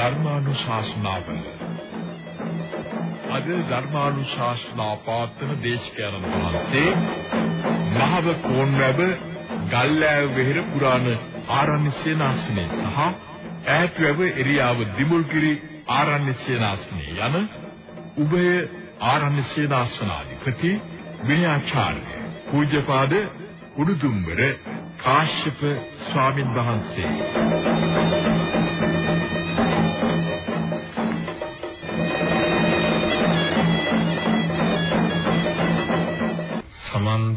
ධර්මානුශාසනාව අද ධර්මානුශාසනා පාත්‍රන දේශකයන්න් වහන්සේ මහව කෝන්වැබ ගල්ලෑව වෙහෙර පුරාණ ආරණ්‍ය සේනාසනේ සහ ඈත්වැව එරියාව දිමුල්ගිරි ආරණ්‍ය සේනාසනේ යන උභය ආරණ්‍ය සේනාසනාධිපති විනයාචාර්ය පූජ්‍යපාද උඩුදුම්බර කාශ්‍යප ස්වාමින් වහන්සේ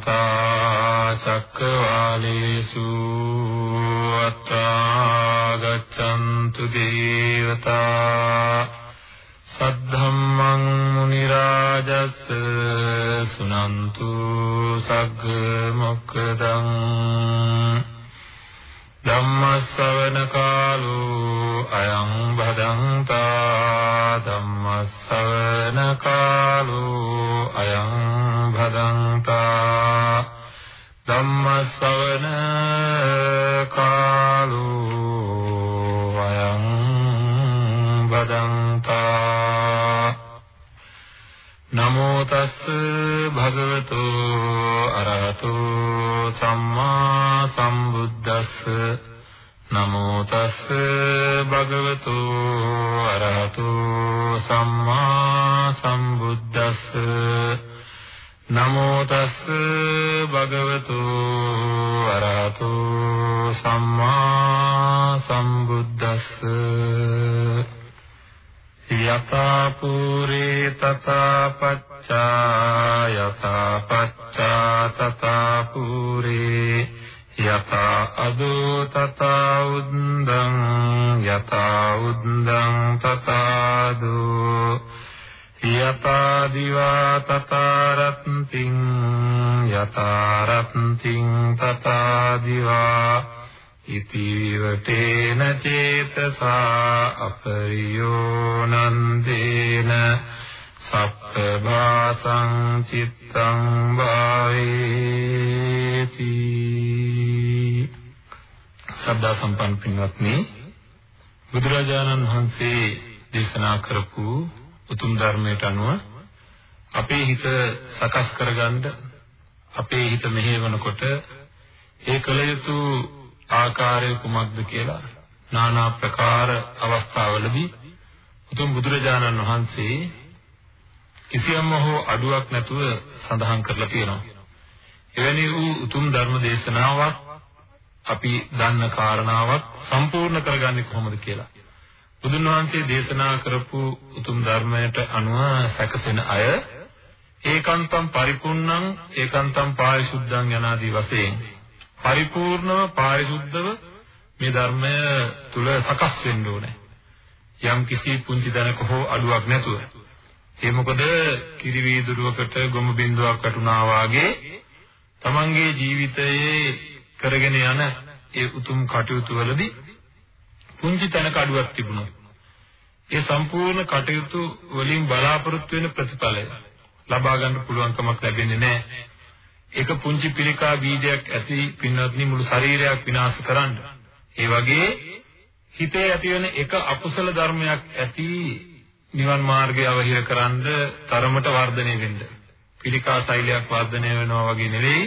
සමන්ත චක්කවාලේසු අත්‍රා ගච්ඡන්තු දේවතා අරහතෝ සම්මා සම්බුද්දස්ස නමෝ තස් භගවතු අරහතෝ සම්මා සම්බුද්දස්ස නමෝ තස් භගවතු අරහතෝ සම්මා සම්බුද්දස්ස යතා පුරේ තථා පච්චා යතා පච්චා තථා පුරේ යතා අදෝ තථා උද්දං යතා උද්දං තථා දෝ යතා දිවා තථා රත්තිං යතා රත්තිං තථා දිවා ඉතිවටේන චේතසා අපරියෝ නන්දේන සප්පභාසං චිත්තං වාවේති සබ්දා සම්පන්න පින්වත්නි බුදුරජාණන් වහන්සේ දේශනා කරපු උතුම් ධර්මයට අනුව අපේ හිත සකස් කරගන්න අපේ හිත මෙහෙවනකොට ඒ කල යුතු ආකාරය කුමක්ද කියලා নানা ප්‍රකාර අවස්ථාවලදී උතුම් බුදුරජාණන් වහන්සේ කිසියම් හෝ අඩුවක් නැතුව සඳහන් කරලා තියෙනවා. එවැනි වූ උතුම් ධර්ම දේශනාවක් අපි දන්න කාරණාවක් සම්පූර්ණ කරගන්නේ කොහොමද කියලා. බුදුන් වහන්සේ දේශනා කරපු උතුම් ධර්මයට අනුව සැකසෙන අය ඒකාන්තම් පරිපූර්ණං ඒකාන්තම් පාරිශුද්ධං යනාදී වශයෙන් පරිපූර්ණව පාරිශුද්ධව මේ ධර්මය තුල සකස් වෙන්න ඕනේ. යම් කිසි පුංචි දනක හෝ අඩුවක් නැතුව. ඒ මොකද කිරි වීදුරුවකට ගොම බින්දුවක් වැටුණා වාගේ තමන්ගේ ජීවිතයේ කරගෙන යන ඒ උතුම් කටයුතු වලදී පුංචි තැනක අඩුවක් තිබුණා. ඒ සම්පූර්ණ කටයුතු වලින් බලාපොරොත්තු වෙන ප්‍රතිඵලය ලබා ගන්න පුළුවන් කමක් ලැබෙන්නේ නැහැ. එක පුංචි පිළිකා බීජයක් ඇති පින්වත්නි මුළු ශරීරයක් විනාශ කරන්න. ඒ වගේ හිතේ ඇතිවෙන එක අකුසල ධර්මයක් ඇති නිවන් මාර්ගය අවහිර කරන්න තරමට වර්ධනය වෙන්න. පිළිකා ශෛලයක් වර්ධනය වෙනවා වගේ නෙවෙයි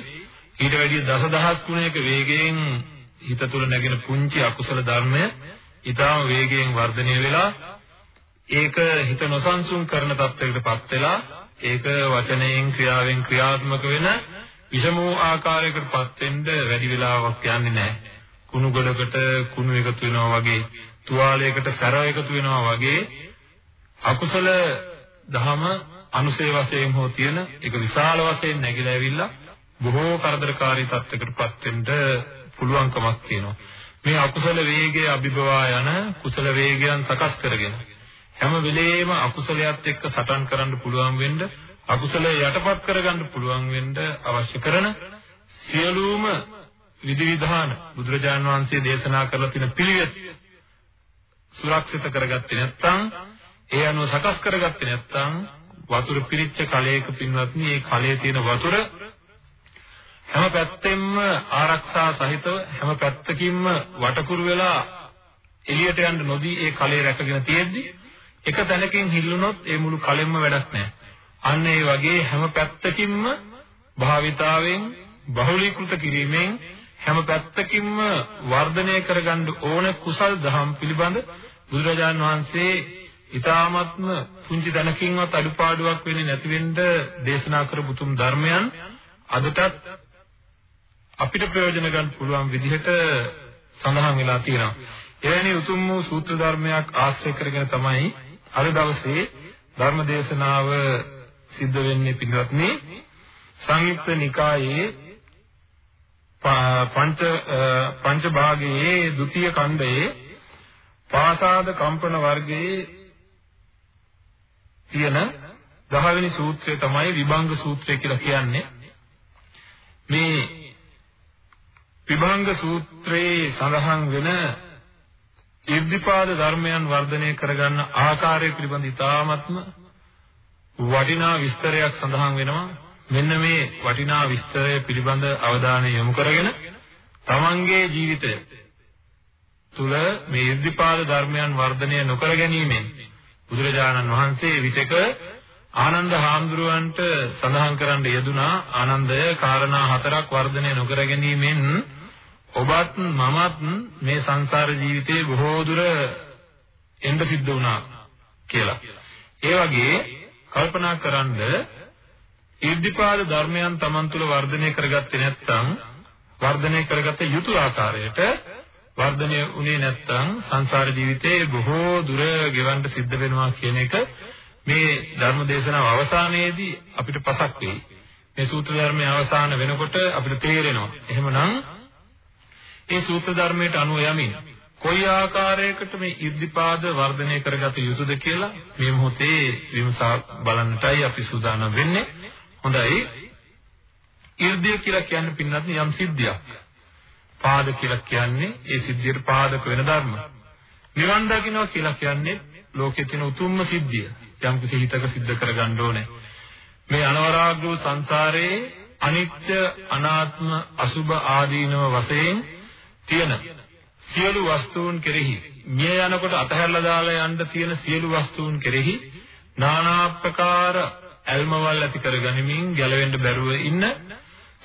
ඊට වැඩිය දසදහස් ගුණයක වේගයෙන් හිත තුළ නැගෙන පුංචි අකුසල ධර්මය ඊටාම වේගයෙන් වර්ධනය වෙලා ඒක හිත නොසන්සුන් කරන තත්ත්වයකටපත් වෙලා ඒක වචනයෙන් ක්‍රියාවෙන් ක්‍රියාත්මක වෙන විෂමෝ ආකාරයකටපත් වෙන්න වැඩි වෙලාවක් යන්නේ නැහැ. කුණු ගොඩකට කුණු එකතු වෙනවා වගේ, තුවාලයකට සැර එකතු වෙනවා වගේ අකුසල දහම අනුසේ වශයෙන් හෝ තියෙන ඒක විශාල වශයෙන් නැగిලා ඇවිල්ලා බොහෝ කරදරකාරී තත්යකටපත් වෙන්න පුළුවන්කමක් තියෙනවා. මේ අකුසල වේගයේ අභිබවා යන කුසල වේගයන් සකස් කරගෙන හැම වෙලේම අකුසලයට එක්ක සටන් කරන්න පුළුවන් වෙන්න අකුසලයේ යටපත් කරගන්න පුළුවන් වෙන්න අවශ්‍ය කරන සියලුම විධිවිධාන බුදුරජාන් වහන්සේ දේශනා කරලා තියෙන පිළිවෙත් සුරක්ෂිත කරගත්තේ නැත්නම් ඒ අනුව සකස් කරගත්තේ නැත්නම් වතුර පිරිච්ච කලයක පින්වත්නි ඒ කලයේ තියෙන වතුර හැම පැත්තෙම ආරක්ෂා සහිතව හැම පැත්තකින්ම වටකුරු වෙලා එළියට යන්න නොදී ඒ කලේ රැකගෙන තියෙද්දි එක තැනකින් හිල්ලුනොත් ඒ මුළු කලෙම වැඩක් නැහැ. අන්න ඒ වගේ හැම පැත්තකින්ම භාවිතාවෙන් බහුලීකృత කිරීමෙන් හැම පැත්තකින්ම වර්ධනය කරගන්න ඕන කුසල් දහම් පිළිබඳ බුදුරජාන් වහන්සේ ඊ타ත්ම පුංචි දනකින්වත් අඩුපාඩුවක් වෙන්නේ නැති වෙන්න දේශනා කරපු තුම් ධර්මයන් අදටත් අපිට ප්‍රයෝජන ගන්න පුළුවන් විදිහට සඳහන් වෙලා තියෙනවා. එවැනි උතුම් වූ සූත්‍ර ධර්මයක් ආශ්‍රය කරගෙන තමයි අද දවසේ ධර්ම දේශනාව සිද්ධ වෙන්නේ පින්වත්නි සංයුක්ත නිකායේ පංච පංච භාගයේ ဒုတိ ය ඛණ්ඩයේ පාසාද කම්පන වර්ගයේ තියෙන 10 වෙනි සූත්‍රය තමයි විභංග සූත්‍රය කියලා කියන්නේ. මේ විභංග සූත්‍රයේ සඳහන් වෙන ඉර්ධිපාද ධර්මයන් වර්ධනය කරගන්න ආකාරය පිළිබඳ ඉතාමත්ම වටිනා විස්තරයක් සඳහන් වෙනවා. මෙන්න මේ වටිනා විස්තරය පිළිබඳ අවධානය යොමු කරගෙන තමන්ගේ ජීවිතය තුල මේ ඉර්ධිපාද ධර්මයන් වර්ධනය නොකර ගැනීමෙන් බුදුරජාණන් වහන්සේ විතක ආනන්ද හාමුදුරුවන්ට සඳහන් කරන්න යෙදුනා ආනන්දය කාරණා හතරක් වර්ධනය නොකර ගැනීමෙන් ඔබත් මමත් මේ සංසාර ජීවිතේ බොහෝ දුර එන්න සිද්ධ වුණා කියලා. ඒ වගේ කල්පනා කරන්ද ඉර්ධිපාද ධර්මයන් Taman තුල වර්ධනය කරගත්තේ නැත්නම් වර්ධනය කරගත යුතු ආකාරයට වර්ධනය වුණේ නැත්නම් සංසාර ජීවිතේ බොහෝ දුර ගෙවන්න සිද්ධ වෙනවා කියන එක මේ ධර්ම දේශනාව අවසානයේදී අපිට පසක් වෙයි. මේ සූත්‍ර ධර්මයේ අවසාන වෙනකොට අපිට තේරෙනවා. එහෙමනම් ඒ සූත්‍ර ධර්මයට අනුව යමින් කොයි ආකාරයකට මේ ඉර්ධිපාද වර්ධනය කරගත යුතුද කියලා මේ මොහොතේ විමසා බලන්නටයි අපි සූදානම් වෙන්නේ. හොඳයි. ඉර්ධිය කියලා කියන්නේ පින්නත් යම් සිද්ධියක්. පාද කියලා කියන්නේ ඒ සිද්ධියට පාදක වෙන ධර්ම. නිවන් දකින්නවා කියලා කියන්නේ ලෝකයේ තියෙන උතුම්ම සිද්ධිය. යම් කිසි හිතක සිද්ධ කරගන්න ඕනේ. මේ අනවරාග්‍ර සංසාරයේ අනිත්‍ය අනාත්ම අසුභ ආදීනව වශයෙන් තියෙන සියලු වස්තුන් කෙරෙහි මිය යනකොට අතහැරලා දාලා යන්න තියෙන සියලු වස්තුන් කෙරෙහි নানা ආකාර ඇල්මවල් ඇති කරගනිමින් ගැලවෙන්න බැරුව ඉන්න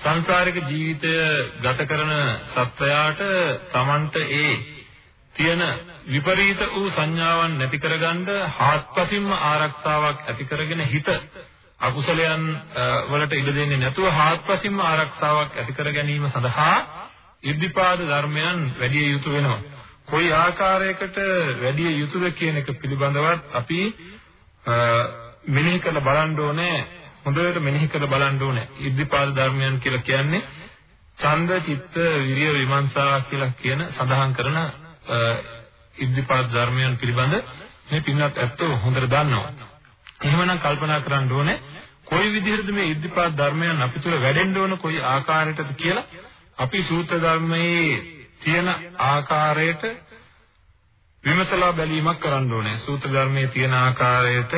සංසාරික ජීවිතය ගත කරන සත්වයාට Tamanට ඒ තියෙන විපරීත වූ සංඥාවන් නැති කරගන්න හාත්පසින්ම ආරක්ෂාවක් ඇති කරගෙන හිත අකුසලයන් වලට ඉඩ දෙන්නේ නැතුව හාත්පසින්ම ආරක්ෂාවක් ඇති කර ගැනීම සඳහා ඉර්ධිපාද ධර්මයන් වැඩි යුතු වෙනවා. කොයි ආකාරයකට වැඩි යුතුද කියන එක පිළිබඳවත් අපි මෙනෙහි කරලා බලන්න ඕනේ. හොඳට මෙනෙහි කරලා බලන්න ඕනේ. ඉර්ධිපාද ධර්මයන් කියලා කියන්නේ ඡන්ද, චිත්ත, විරිය, විමර්ශා කියලා කියන සඳහන් කරන ඉර්ධිපාද ධර්මයන් පිළිබඳ මේ පින්වත් ඇත්තෝ හොඳට දන්නවා. එහෙමනම් කල්පනා කරන්න ඕනේ කොයි විදිහටද මේ ඉර්ධිපාද ධර්මයන් අපි තුළ වැඩෙන්න ඕන කොයි ආකාරයකටද කියලා අපි සූත්‍ර ධර්මයේ තියෙන ආකාරයට විමසලා බැලීමක් කරන්න ඕනේ. සූත්‍ර ධර්මයේ තියෙන ආකාරයට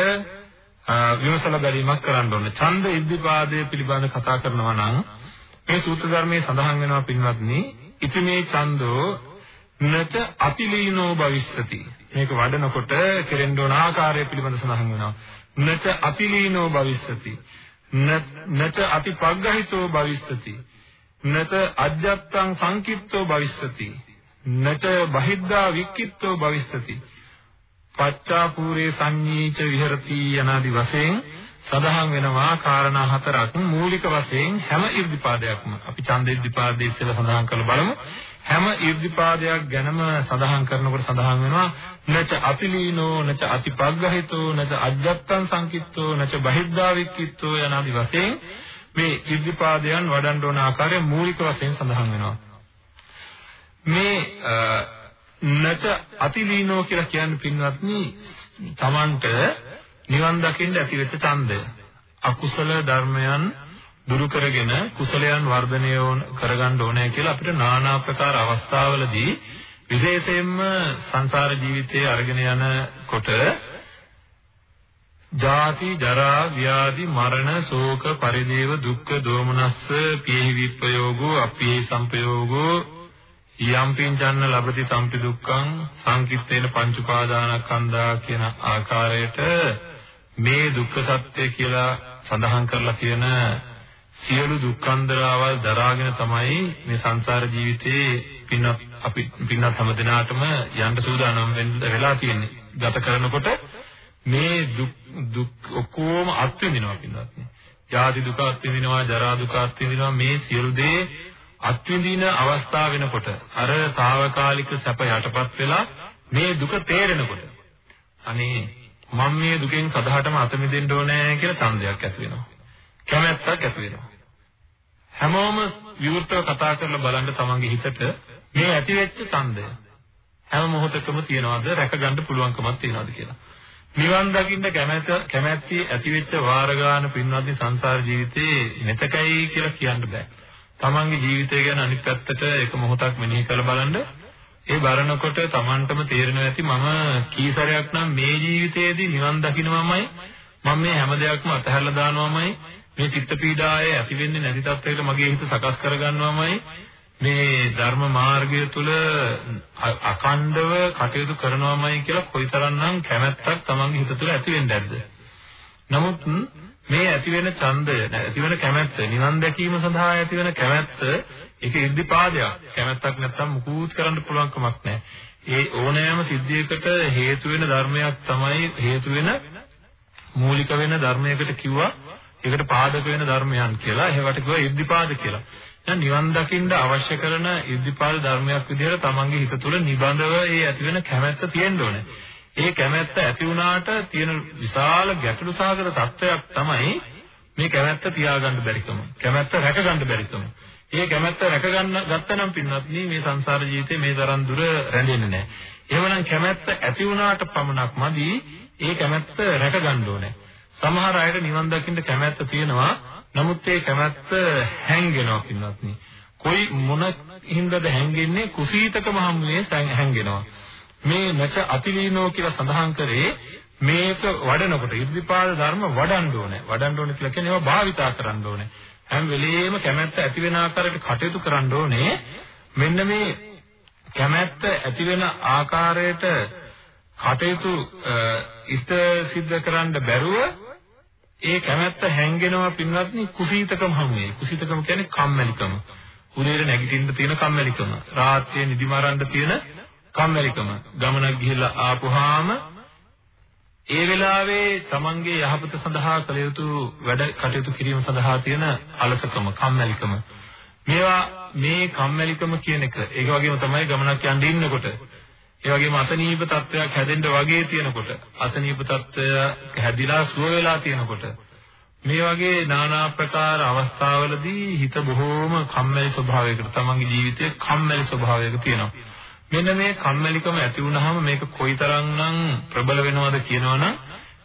විමසලා බැලීමක් කරන්න ඕනේ. ඡන්ද ඉද්ධිපාදයේ පිළිබඳ කතා කරනවා නම් මේ සූත්‍ර ධර්මයේ සඳහන් වෙනවා පින්වත්නි, ඉතිමේ ඡන්தோ නච අතිලීනෝ භවිස්සති. මේක වඩනකොට කෙරෙන්න ඕන ආකාරය පිළිබඳ සඳහන් වෙනවා. නච අතිලීනෝ භවිස්සති. නච අතිපග්ගහිතෝ භවිස්සති. නත අජ්ජත්තං සංකිට්තෝ භවිස්සති නච බහිද්ධා වික්කිට්තෝ භවිස්සති පච්චාපූරේ සංඤීච විහෙරති යනාදි වශයෙන් සඳහන් වෙනවා කාරණා හතරක් මූලික වශයෙන් හැම ඉර්ධිපාදයක්ම අපි ඡන්ද ඉර්ධිපාදයේ ඉස්සෙල්ලා සඳහන් කරලා බලමු හැම ඉර්ධිපාදයක් ගැනම සඳහන් කරනකොට සඳහන් වෙනවා නච අපිලීනෝ නච අතිපග්ගහිතෝ නච අජ්ජත්තං සංකිට්තෝ නච බහිද්ධා වික්කිට්තෝ යනාදි වශයෙන් මේ ඉර්ධිපාදයන් වඩන්න ඕන ආකාරය මූලික වශයෙන් සඳහන් වෙනවා. මේ නච අතිලීනෝ කියලා කියන්නේ පින්වත්නි Tamanට නිවන් දකින්න ඇතිවෙච්ච ඡන්දය. අකුසල ධර්මයන් දුරු කරගෙන කුසලයන් වර්ධනය කරගන්න ඕනේ කියලා අපිට নানা ආකාර අවස්ථාවලදී විශේෂයෙන්ම සංසාර ජීවිතයේ අරගෙන යනකොට ජාති ජරා ව්‍යාධි මරණ ශෝක පරිදේව දුක්ඛ දෝමනස්ස පියෙහි විප්පයෝගෝ අපිහි සංපයෝගෝ යම් පින්චන්න ලබති සම්පි දුක්ඛං සංකිට්ඨේන පංච උපාදානස්කන්ධා කියන ආකාරයට මේ දුක්ඛ සත්‍ය කියලා සඳහන් කරලා තියෙන සියලු දුක්ඛන්දරාවල් දරාගෙන තමයි මේ සංසාර ජීවිතේ පින්නත් අපි පින්නත් හැම දිනාටම යන්න සූදානම් වෙලා තියෙන්නේ. ගත කරනකොට මේ දුක් දුක් ඔක්කොම අත්විඳිනවා පින්නත්. ජාති දුක අත්විඳිනවා, ජරා දුක අත්විඳිනවා මේ සියලු දේ අත්විඳින අවස්ථාව වෙනකොට අර తాවකාලික සැප යටපත් වෙලා මේ දුක තේරෙනකොට අනේ මම මේ දුකෙන් සදාටම අත මිදෙන්න ඕනේ කියලා තන්දයක් ඇති වෙනවා. කැමැත්තක් ඇති වෙනවා. හැමෝම විවෘතව කතා කරලා බලන්න තමන්ගේ හිතට මේ ඇතිවෙච්ච ඡන්දය හැම මොහොතකම තියනවාද රැකගන්න පුළුවන්කමක් තියනවාද කියලා. නිවන් දකින්න කැමැත්ත කැමැත්ති ඇතිවෙච්ච වාර ගන්න පින්වත්නි සංසාර ජීවිතේ මෙතකයි කියලා කියන්න බෑ. තමන්ගේ ජීවිතය ගැන අනිත් පැත්තට එක මොහොතක් මෙනෙහි කරලා බලන්න. ඒ බලනකොට තමන්ටම තේරෙනවා ඇති මම කීසරයක් නම් මේ ජීවිතයේදී නිවන් දකින්නමයි මම මේ හැම දෙයක්ම අතහැරලා දානවමයි. මේ චිත්ත පීඩාවේ ඇති වෙන්නේ නැති තත්ත්වයකට මගේ හිත සකස් කරගන්නවමයි. මේ ධර්ම මාර්ගය තුල අකණ්ඩව කටයුතු කරනවමයි කියලා කොයිතරම්නම් කැමැත්තක් තමන්ගේ හිත තුල ඇති වෙන්නේ නැද්ද? නමුත් මේ ඇති වෙන ඡන්දය ඇති වෙන කැමැත්ත නිවන් දැකීම සඳහා ඇති වෙන කැමැත්ත ඒක ඉද්ධිපාදයක් කැමැත්තක් නැත්තම් මුකුත් කරන්න පුළුවන් කමක් නැහැ. ඒ ඕනෑම සිද්ධියකට හේතු වෙන ධර්මයක් තමයි හේතු වෙන මූලික වෙන ධර්මයකට කිව්වා. ඒකට පාදක වෙන ධර්මයන් කියලා. ඒවට කිව්වා ඉද්ධිපාද කියලා. දැන් නිවන් දකින්න අවශ්‍ය කරන ඉද්ධිපාද ධර්මයක් විදිහට තමන්ගේ හිත තුළ නිබඳව ඒ ඇති වෙන කැමැත්ත තියෙන්න ඕනේ. ඒ කැමැත්ත ඇති වුණාට තියෙන විශාල ගැටලු සහගත තත්ත්වයක් තමයි මේ කැමැත්ත තියාගන්න බැරිකම. කැමැත්ත රැකගන්න බැරිකම. ඒ කැමැත්ත රැකගන්න ගත්තනම් පින්වත්නි මේ සංසාර ජීවිතේ මේ තරම් දුර රැඳෙන්නේ නැහැ. එහෙමනම් කැමැත්ත ඇති වුණාට පමණක් මදි ඒ කැමැත්ත රැකගන්න ඕනේ. සමහර අයට නිවන් දකින්න කැමැත්ත තියෙනවා. නමුත් ඒ කැමැත්ත හැංගෙනවා පින්වත්නි. කොයි මොන හින්දාද හැංගෙන්නේ කුසීතකම හැමුවේ හැංගෙනවා. මේ නැච අතිලීනෝ කියලා සඳහන් කරේ මේක වඩනකොට ඉර්ධිපාද ධර්ම වඩන්න ඕනේ. වඩන්න ඕනේ කියලා කියන්නේ ඒවා භාවිතා කරන්න ඕනේ. හැම වෙලෙම කැමැත්ත ඇති වෙන ආකාරයට කටයුතු කරන්න ඕනේ. මෙන්න මේ කැමැත්ත ඇති වෙන ආකාරයට කටයුතු ඉෂ්ට සිද්ධ කරන්න බැරුව ඒ කැමැත්ත හැංගෙනවා පින්වත්නි කුසීතකම හැමුවේ. කුසීතකම කියන්නේ කම්මැලිකම. උදේට නැගිටින්න තියෙන කම්මැලිකම. රාත්‍රියේ නිදිමරන්න තියෙන කම්මැලිකම ගමනක් ගිහිල්ලා ආපුහාම ඒ වෙලාවේ තමන්ගේ යහපත සඳහා කළ යුතු වැඩ කටයුතු කිරීම සඳහා තියෙන අලසකම කම්මැලිකම මේවා මේ කම්මැලිකම කියන එක ඒක වගේම තමයි ගමනක් යන්න ඉන්නකොට. ඒ වගේම අසනීප තත්වයක් හැදෙන්න වගේ තියෙනකොට අසනීප තත්වය හැදිලා සුව වෙලා තියෙනකොට. මේ වගේ নানা ආකාර අවස්ථාවලදී හිත බොහෝම කම්මැලි ස්වභාවයකට තමන්ගේ ජීවිතයේ කම්මැලි ස්වභාවයක තියෙනවා. මෙන්න මේ කම්මැලිකම ඇති වුනහම මේක කොයිතරම්නම් ප්‍රබල වෙනවද කියනවනම්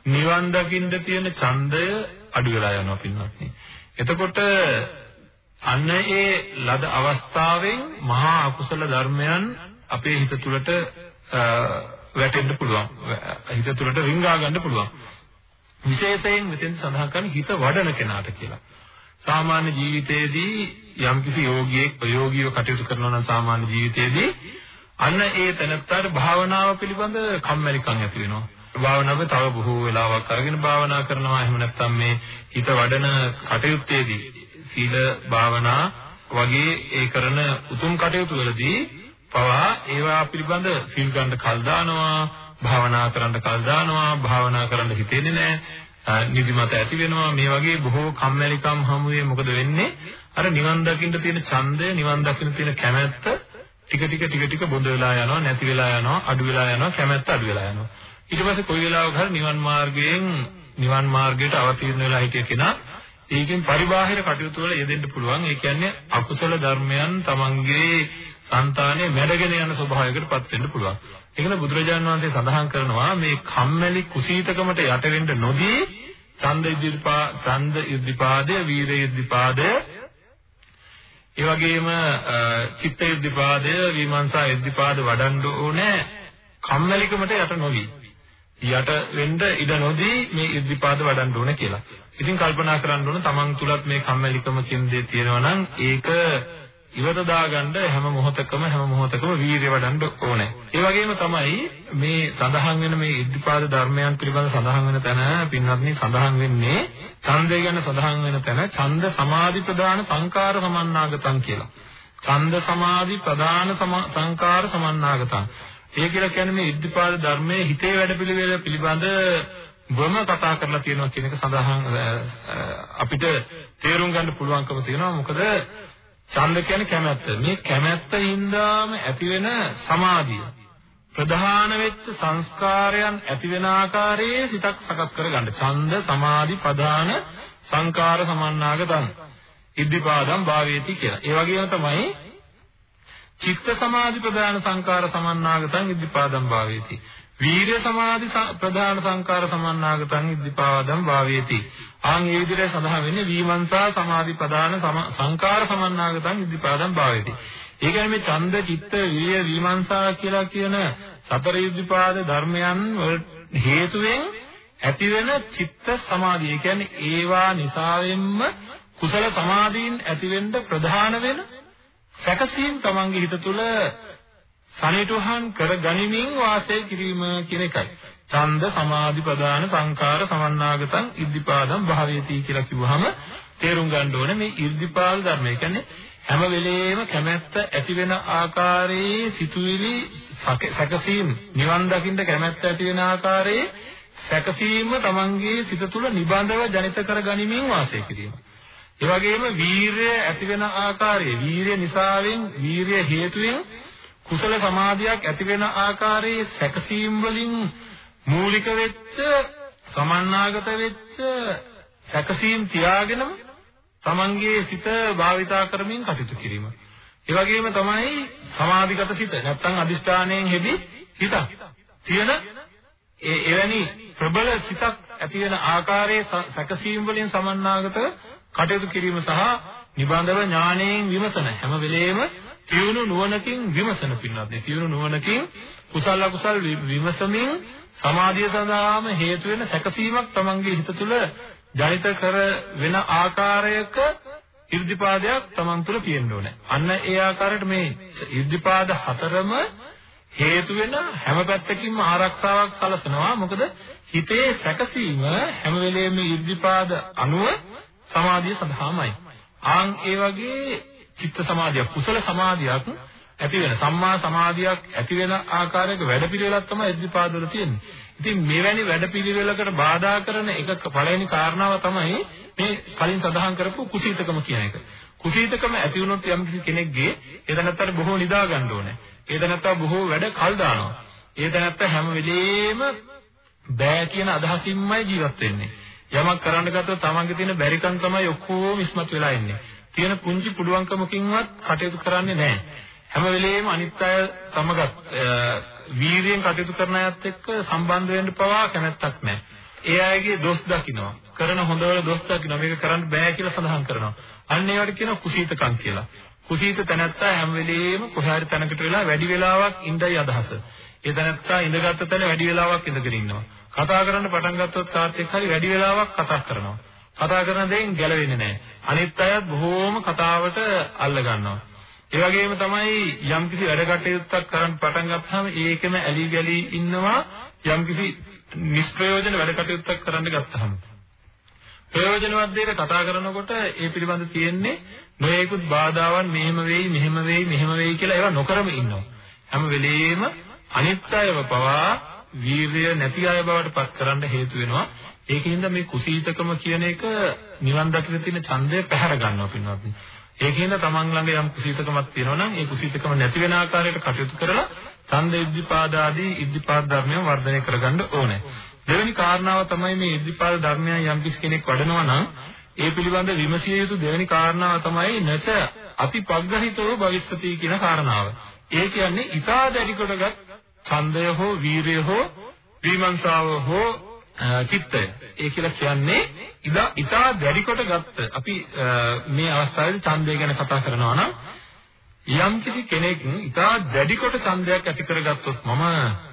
නිවන් දකින්න තියෙන ඡන්දය අඩු වෙලා යනවා පින්වත්නි. එතකොට අන්න ඒ ලද අවස්ථාවෙන් මහා අකුසල ධර්මයන් අපේ හිත තුළට වැටෙන්න පුළුවන්. හිත තුළට රිංගා ගන්න පුළුවන්. විශේෂයෙන් මෙතෙන් සඳහන් කරන්නේ හිත වඩන කෙනාට කියලා. සාමාන්‍ය ජීවිතයේදී යම්කිසි යෝගියෙක් ප්‍රයෝගීව කටයුතු කරනවා නම් සාමාන්‍ය ජීවිතයේදී අන්න ඒ තැනත්තාට භාවනාව පිළිබඳ කම්මැලිකම් ඇති වෙනවා. භාවනාව තව බොහෝ වෙලාවක් අරගෙන භාවනා කරනවා. එහෙම නැත්නම් මේ හිත වඩන කටයුත්තේදී සීල භාවනා වගේ ඒ කරන උතුම් කටයුතු වලදී පවා ඒවා පිළිබඳ සීල් ගන්න කල් දානවා, භාවනා කරන්න කල් දානවා, භාවනා කරන්න හිතෙන්නේ නැහැ. නිදිමත ඇති වෙනවා මේ වගේ බොහෝ කම්මැලිකම් හමුවේ මොකද වෙන්නේ අර නිවන් දකින්න තියෙන ඡන්දය නිවන් දකින්න තියෙන කැමැත්ත ටික ටික ටික ටික බොඳ වෙලා යනවා නැති වෙලා යනවා අඩු වෙලා යනවා කැමැත්ත අඩු වෙලා යනවා. ඊට පස්සේ කොයි වෙලාවක හරි නිවන් මාර්ගයෙන් නිවන් මාර්ගයට අවතීර්ණ වෙලා හිටිය කෙනා ඒකෙන් පරිබාහිර කටයුතු වල යෙදෙන්න පුළුවන්. ඒ කියන්නේ අකුසල ධර්මයන් තමන්ගේ సంతානේ මැඩගෙන යන ස්වභාවයකටපත් වෙන්න පුළුවන්. ඒකන බුදුරජාණන් වහන්සේ සඳහන් කරනවා මේ කම්මැලි කුසීතකමට යට වෙන්න නොදී ඡන්ද ඉද්ධිපා ඡන්ද ඉද්ධිපාදය වීර ඉද්ධිපාදය ඒ වගේම චිත්ත යුද්ධපාදය විමර්ශා යුද්ධපාද වඩන්න ඕනේ කම්මැලිකමට යට නොවි. යට වෙන්න ඉඩ නොදී මේ යුද්ධපාද වඩන්න ඕනේ කියලා. ඉතින් කල්පනා කරන්න ඕන තමන් තුලත් මේ කම්මැලිකම කියන දේ තියෙනවා නම් ඒක ඉවත දාගන්න හැම මොහොතකම හැම මොහොතකම වීරිය වඩන්න ඕනේ. ඒ වගේම තමයි මේ සඳහන් වෙන මේ ඉද්ධිපාද ධර්මයන් පිළිබඳ සඳහන් වෙන තැන පින්වත්නි සඳහන් වෙන්නේ ඡන්දය ගැන සඳහන් වෙන තැන ඡන්ද සමාධි ප්‍රදාන සංකාර සමන්නාගතං කියලා. ඡන්ද සමාධි ප්‍රදාන සංකාර සමන්නාගතං. ඒ කියලා කියන්නේ මේ ඉද්ධිපාද ධර්මයේ හිතේ වැඩපිළිවෙල පිළිබඳ වම කතා කරලා තියෙනවා කියන එක සඳහන් අපිට තේරුම් ගන්න පුළුවන්කම තියෙනවා මොකද ඡන්ද කියන්නේ කැමැත්ත මේ කැමැත්ත හින්දාම ඇති වෙන සමාධිය ප්‍රධාන වෙච්ච සංස්කාරයන් ඇති වෙන ආකාරයේ සිතක් සකස් කරගන්න ඡන්ද සමාධි ප්‍රධාන සංකාර සමන්නාගතං ඉද්ධිපාදම් භාවේති කියලා. ඒ වගේම තමයි චිත්ත සමාධි ප්‍රධාන සංකාර සමන්නාගතං ඉද්ධිපාදම් භාවේති. වීර්ය සමාධි ප්‍රධාන සංකාර සමන්නාගතං ඉද්ධිපාදම් භාවේති. ආන් මේ විදිහට සඳහන් වෙන්නේ වීමංසා සමාධි ප්‍රධාන සංකාර සමන්නාගතං ඉද්ධිපාදම් භාවේති. ඒ කියන්නේ මේ ඡන්ද චිත්ත විරිය විමංශා කියලා කියන සතර ඉද්ධිපාද ධර්මයන් හේතුවෙන් ඇතිවෙන චිත්ත සමාධිය. ඒ කියන්නේ ඒවා නිසාවෙන්ම කුසල සමාධීන් ඇතිවෙන්න ප්‍රධාන වෙන සැකසීම් තමන්ගේ හිත තුළ සනිටුහන් කර ගනිමින් වාසය කිරීම කියන එකයි. ඡන්ද සමාධි ප්‍රදාන සංකාර සමන්නාගතං ඉද්ධිපාදම් භාවයති කියලා කිව්වහම තේරුම් ගන්න ඕනේ මේ ඉද්ධිපාද ධර්මය. කියන්නේ හැම වෙලෙම කැමැත්ත ඇති වෙන ආකාරයේ සිතුවිලි සැකසීම් නිවන් දකින්න කැමැත්ත ඇති වෙන ආකාරයේ සැකසීම තමන්ගේ සිත තුළ නිබඳව ජනිත කර ගනිමින් වාසය කිරීම. ඒ වගේම වීරිය ඇති වෙන ආකාරයේ වීරිය නිසාවෙන් වීරිය හේතුවෙන් කුසල සමාධියක් ඇති වෙන ආකාරයේ සැකසීම් වලින් මූලික වෙච්ච සමන්නාගත වෙච්ච සැකසීම් තියාගෙනම තමන්ගේ සිත භාවිතා කරමින් කටයුතු කිරීම. ඒ වගේම තමයි සමාධිගත සිත නැත්තම් අදිෂ්ඨානයෙන් හෙබි හිත. තියෙන ඒ එවැනි ප්‍රබල සිතක් ඇති වෙන ආකාරයේ සැකසීම් වලින් සමන්නාගත කටයුතු කිරීම සහ නිබඳව ඥාණයෙන් විමසන හැම වෙලෙම තියුණු නුවණකින් විමසන පින්නත් මේ තියුණු නුවණකින් කුසල අකුසල් විමසමින් සමාධිය සඳහාම හේතු වෙන සැකසීමක් තමන්ගේ හිත තුළ ජනිත කර වෙන ආකාරයක ඉර්ධිපාදයක් තමන් තුළ තියෙන්න ඕනේ. අන්න ඒ ආකාරයට මේ ඉර්ධිපාද හතරම හේතු වෙන හැම පැත්තකින්ම ආරක්ෂාවක් සලසනවා. මොකද හිතේ සැකසීම හැම වෙලේම ඉර්ධිපාද අනුව සමාධිය සඳහාමයි. ආන් ඒ වගේ චිත්ත සමාධියක් කුසල සමාධියක් ඇති වෙන සම්මා සමාධියක් ඇති වෙන ආකාරයක වැඩපිළිවෙලක් තමයි ඉර්ධිපාද වල තියෙන්නේ. ඉතින් මෙවැනි වැඩපිළිවෙලකට බාධා කරන එක පළවෙනි කාරණාව තමයි මේ කලින් සඳහන් කරපු කුසීතකම කියන එක. කුසීතකම ඇති වුණොත් යම් කෙනෙක්ගේ ඒ දැනත්තට බොහෝ නිදා ගන්න ඕනේ. ඒ දැනත්ත බොහෝ වැඩ කල් දානවා. ඒ දැනත්ත හැම වෙලෙම බෑ කියන අදහසින්මයි ජීවත් වෙන්නේ. යමක් කරන්න ගත්තොත් තමන්ගේ තියෙන බැරිකම් තමයි ඔක්කොම ඉස්මතු වෙලා ඉන්නේ. තියෙන පුංචි පුළුවන්කමකින්වත් කටයුතු කරන්නේ නැහැ. හැම වෙලෙම අනිත් අය සමගත් වීරියෙන් කටයුතු කරන අයත් එක්ක සම්බන්ධ වෙන්න පවා කැමැත්තක් නැහැ. ඒ අයගේ දොස් දකින්නවා. කරන හොඳවල දොස් දකින්නවා. මේක කරන්න බෑ කියලා සඳහන් කරනවා. අන්න ඒවට කියනවා කුසීතකම් කියලා. කුසීත තැනැත්තා හැම වෙලෙම කොහේ හරි තැනකට වෙලා වැඩි වෙලාවක් ඉඳයි අදහස. ඒ තැනැත්තා ඉඳගත්ත තැන වැඩි වෙලාවක් ඉඳගෙන ඉන්නවා. කතා කරන්න පටන් ගත්තොත් කාත් එක්ක හරි වැඩි වෙලාවක් කතා කරනවා. කතා කරන දේෙන් ගැලවෙන්නේ නැහැ. අනිත් අයත් බොහෝම කතාවට අල්ල ගන්නවා. ඒ වගේම තමයි යම්කිසි වැඩ කටයුත්තක් කරන්න පටන් ගත්තාම ඒකෙම ඇලි ගලි ඉන්නවා යම්කිසි නිෂ්ප්‍රයෝජන වැඩ කටයුත්තක් කරන්න ගත්තාම ප්‍රයෝජනවත් දෙයක කතා කරනකොට ඒ පිළිබඳ තියෙන්නේ නොයෙකුත් බාධාවන් මෙහෙම වෙයි මෙහෙම වෙයි මෙහෙම වෙයි කියලා ඒවා නොකරම ඉන්නවා හැම වෙලෙම අනිත්‍යව පවා වීර්ය නැති අය බවට පත් කරන්න හේතු වෙනවා ඒකින්ද මේ කුසීතකම කියන එක නිවන් දකින්න තියෙන ඡන්දය පැහැර ගන්නවා පින්වත්නි ඒකෙන්ද තමන් ළඟ යම් කුසීතකමක් තියෙනවා නම් ඒ කුසීතකම නැති වෙන ආකාරයට කටයුතු කරලා ඡන්ද ඉද්ධිපාද ආදී ඉද්ධිපාද ධර්මයන් වර්ධනය කරගන්න ඕනේ. දෙවෙනි කාරණාව තමයි මේ ඉද්ධිපාද ධර්මයන් යම් කිසි කෙනෙක් වඩනවා නම් ඒ පිළිබඳ විමසිය යුතු දෙවෙනි කාරණාව තමයි නැච අතිපග්ගහිතෝ භවිස්සති කියන කාරණාව. ඒ කියන්නේ ඊටා දැඩි කොටගත් ඡන්දය හෝ වීරය හෝ විමංශාව හෝ චිත්තය. ඒ කියලා කියන්නේ ඉදා ඉතා දැඩි කොට ගත්ත අපි මේ අවස්ථාවේදී ඡන්දය ගැන කතා කරනවා නම් යම් කිසි කෙනෙක් ඉතා දැඩි කොට ඡන්දයක් ඇති කරගත්තොත් මම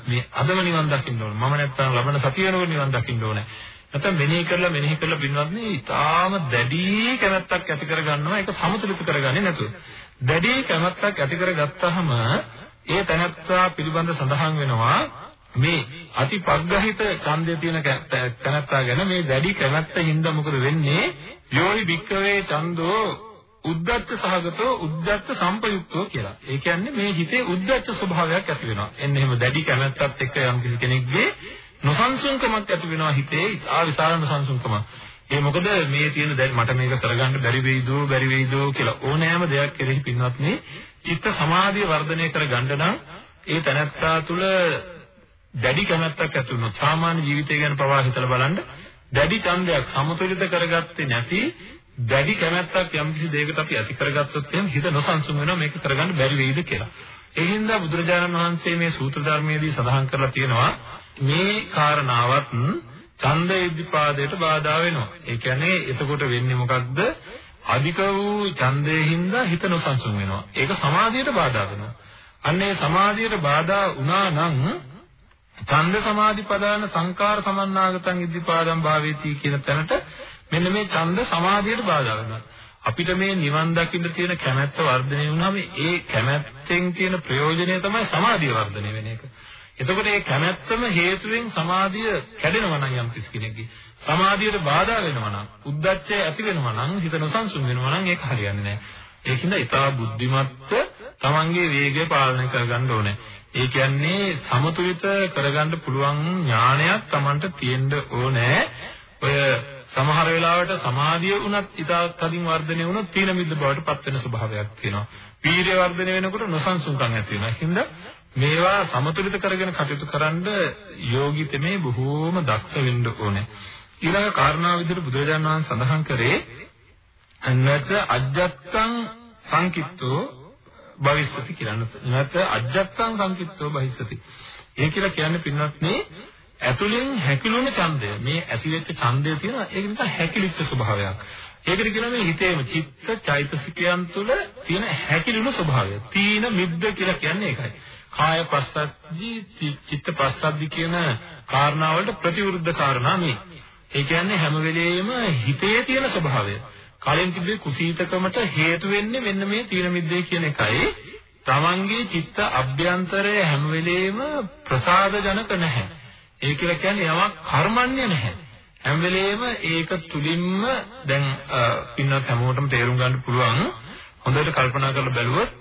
මේ අදම නිවන් දකින්න ඕනේ. මම නැත්තම් ලබන සතිය වෙනකොට නිවන් දකින්න ඕනේ. නැත්නම් මෙනෙහි කරලා මෙනෙහි කරලා පින්වත්නි ඊටාම දැඩි කැමැත්තක් ඇති කරගන්නවා ඒක සමතුලිත කරගන්නේ නැතුව. දැඩි කැමැත්තක් ඇති කරගත්තාම ඒ තැනත්තා පිළිබඳ සඳහන් වෙනවා මේ අතිපග්ගහිත ඡන්දය තියෙන තැනත්තා ගැන මේ දැඩි කැමැත්ත හින්දා මොකද වෙන්නේ? යෝයි භික්කවේ ඡන්தோ උද්දච්ච සහගතෝ උද්දච්ච සම්පයුක්තෝ කියලා. ඒ කියන්නේ මේ හිතේ උද්දච්ච ස්වභාවයක් ඇති වෙනවා. එන්න එහෙම දැඩි කැමැත්තත් එක්ක යම් කිසි කෙනෙක්ගේ නොසන්සුන්කමක් ඇති වෙනවා හිතේ ආ විශාල නොසන්සුන්කමක්. ඒ මොකද මේ තියෙන දැන් මට මේක කරගන්න බැරි වෙයිද බැරි වෙයිද කියලා ඕනෑම දෙයක් කෙරෙහි පින්වත් මේ චිත්ත සමාධිය වර්ධනය කරගන්න නම් ඒ තැනැත්තා තුළ දැඩි කැමැත්තක් ඇති වුණොත් සාමාන්‍ය ජීවිතය ගැන පවා හිතලා බලන්න දැඩි ඡන්දයක් සමතුලිත කරගත්තේ නැති දැඩි කැමැත්තක් යම් කිසි දෙයකට අපි ඇති කරගත්තොත් එහෙනම් හිත නොසන්සුන් වෙනවා මේක කරගන්න බැරි වෙයිද කියලා. ඒ හින්දා බුදුරජාණන් වහන්සේ මේ සූත්‍ර ධර්මයේදී සඳහන් කරලා තියෙනවා මේ කාරණාවත් ඡන්ද ඉද්ධිපාදයට බාධා වෙනවා. ඒ කියන්නේ එතකොට වෙන්නේ මොකක්ද? අධික වූ ඡන්දයෙන් හින්දා හිත නොසන්සුන් වෙනවා. ඒක සමාධියට බාධා වෙනවා. අන්න ඒ සමාධියට බාධා වුණා නම් ඡන්ද සමාධි පදාන සංකාර සමන්නාගතං ඉද්ධිපාදම් භාවේති කියන තැනට මෙන්න මේ ඡන්ද සමාධියට බාධා වෙනවා. අපිට මේ නිවන් දකින්න තියෙන කැමැත්ත වර්ධනය වුණාම ඒ කැමැත්තෙන් තියෙන ප්‍රයෝජනය තමයි සමාධිය වර්ධනය වෙන එක. එතකොට මේ කැමැත්තම හේතුවෙන් සමාධිය කැඩෙනවා නම් යම් කිසි කෙනෙක්ගේ සමාධියට බාධා වෙනවා නම් උද්දච්චය ඇති වෙනවා නම් හිත නොසන්සුන් වෙනවා නම් ඒක හරියන්නේ නැහැ. ඒකින්ද ඊටා බුද්ධිමත්ව තමන්ගේ වේගය පාලනය කරගන්න ඕනේ. ඒ කියන්නේ සමතුලිත කරගන්න පුළුවන් ඥානයක් Tamanට තියෙන්න ඕනේ. ඔය සමහර වෙලාවට සමාධිය උනත් ඊටත් කදින් වර්ධනය වුණොත් තීන මිද්ද බවට පත් වෙන ස්වභාවයක් තියෙනවා. වීර්ය වර්ධනය වෙනකොට නොසන්සුන්කම් ඇති වෙනවා. ඒකින්ද මේවා සමතුලිත කරගෙන කටයුතු කරන්න යෝගිතමේ බොහෝම දක්ෂ වෙන්න ඕනේ. ඊළඟ කාරණාව විදිහට බුදුරජාණන් වහන්සේ සඳහන් කරේ අන්නත අජත්තං සංකිට්ඨෝ භවිස්සති කියලා. නැත්නම් අජත්තං සංකිට්ඨෝ භවිස්සති. ඒ කියලා කියන්නේ පින්වත් මේ ඇතුලෙන් හැකිලුණ ඡන්දය. මේ ඇතිවෙච්ච ඡන්දය තියෙනවා ඒක නිකන් හැකිලිච්ච ස්වභාවයක්. ඒකට කියනවා මේ හිතේම චිත්ත චෛතසිකයන් තුළ තියෙන හැකිලුණ ස්වභාවය. තීන මිද්ද කියලා කියන්නේ ඒකයි. කාය පස්සද්ධි චිත්ත පස්සද්ධි කියන කාරණාවලට ප්‍රතිවිරුද්ධ කාරණා මේ. ඒ කියන්නේ හැම වෙලෙම හිතේ තියෙන ස්වභාවය. කලින් තිබේ කුසීතකමට හේතු වෙන්නේ මෙන්න මේ තීන මිද්දේ කියන එකයි. තමන්ගේ චිත්ත අභ්‍යන්තරය හැම වෙලෙම ප්‍රසාදජනක නැහැ. ඒ කියලා කියන්නේ යමක් කර්මන්නේ නැහැ. හැම වෙලෙම ඒක තුලින්ම දැන් පින්නත් හැමෝටම තේරුම් ගන්න පුළුවන් හොඳට කල්පනා කරලා බැලුවොත්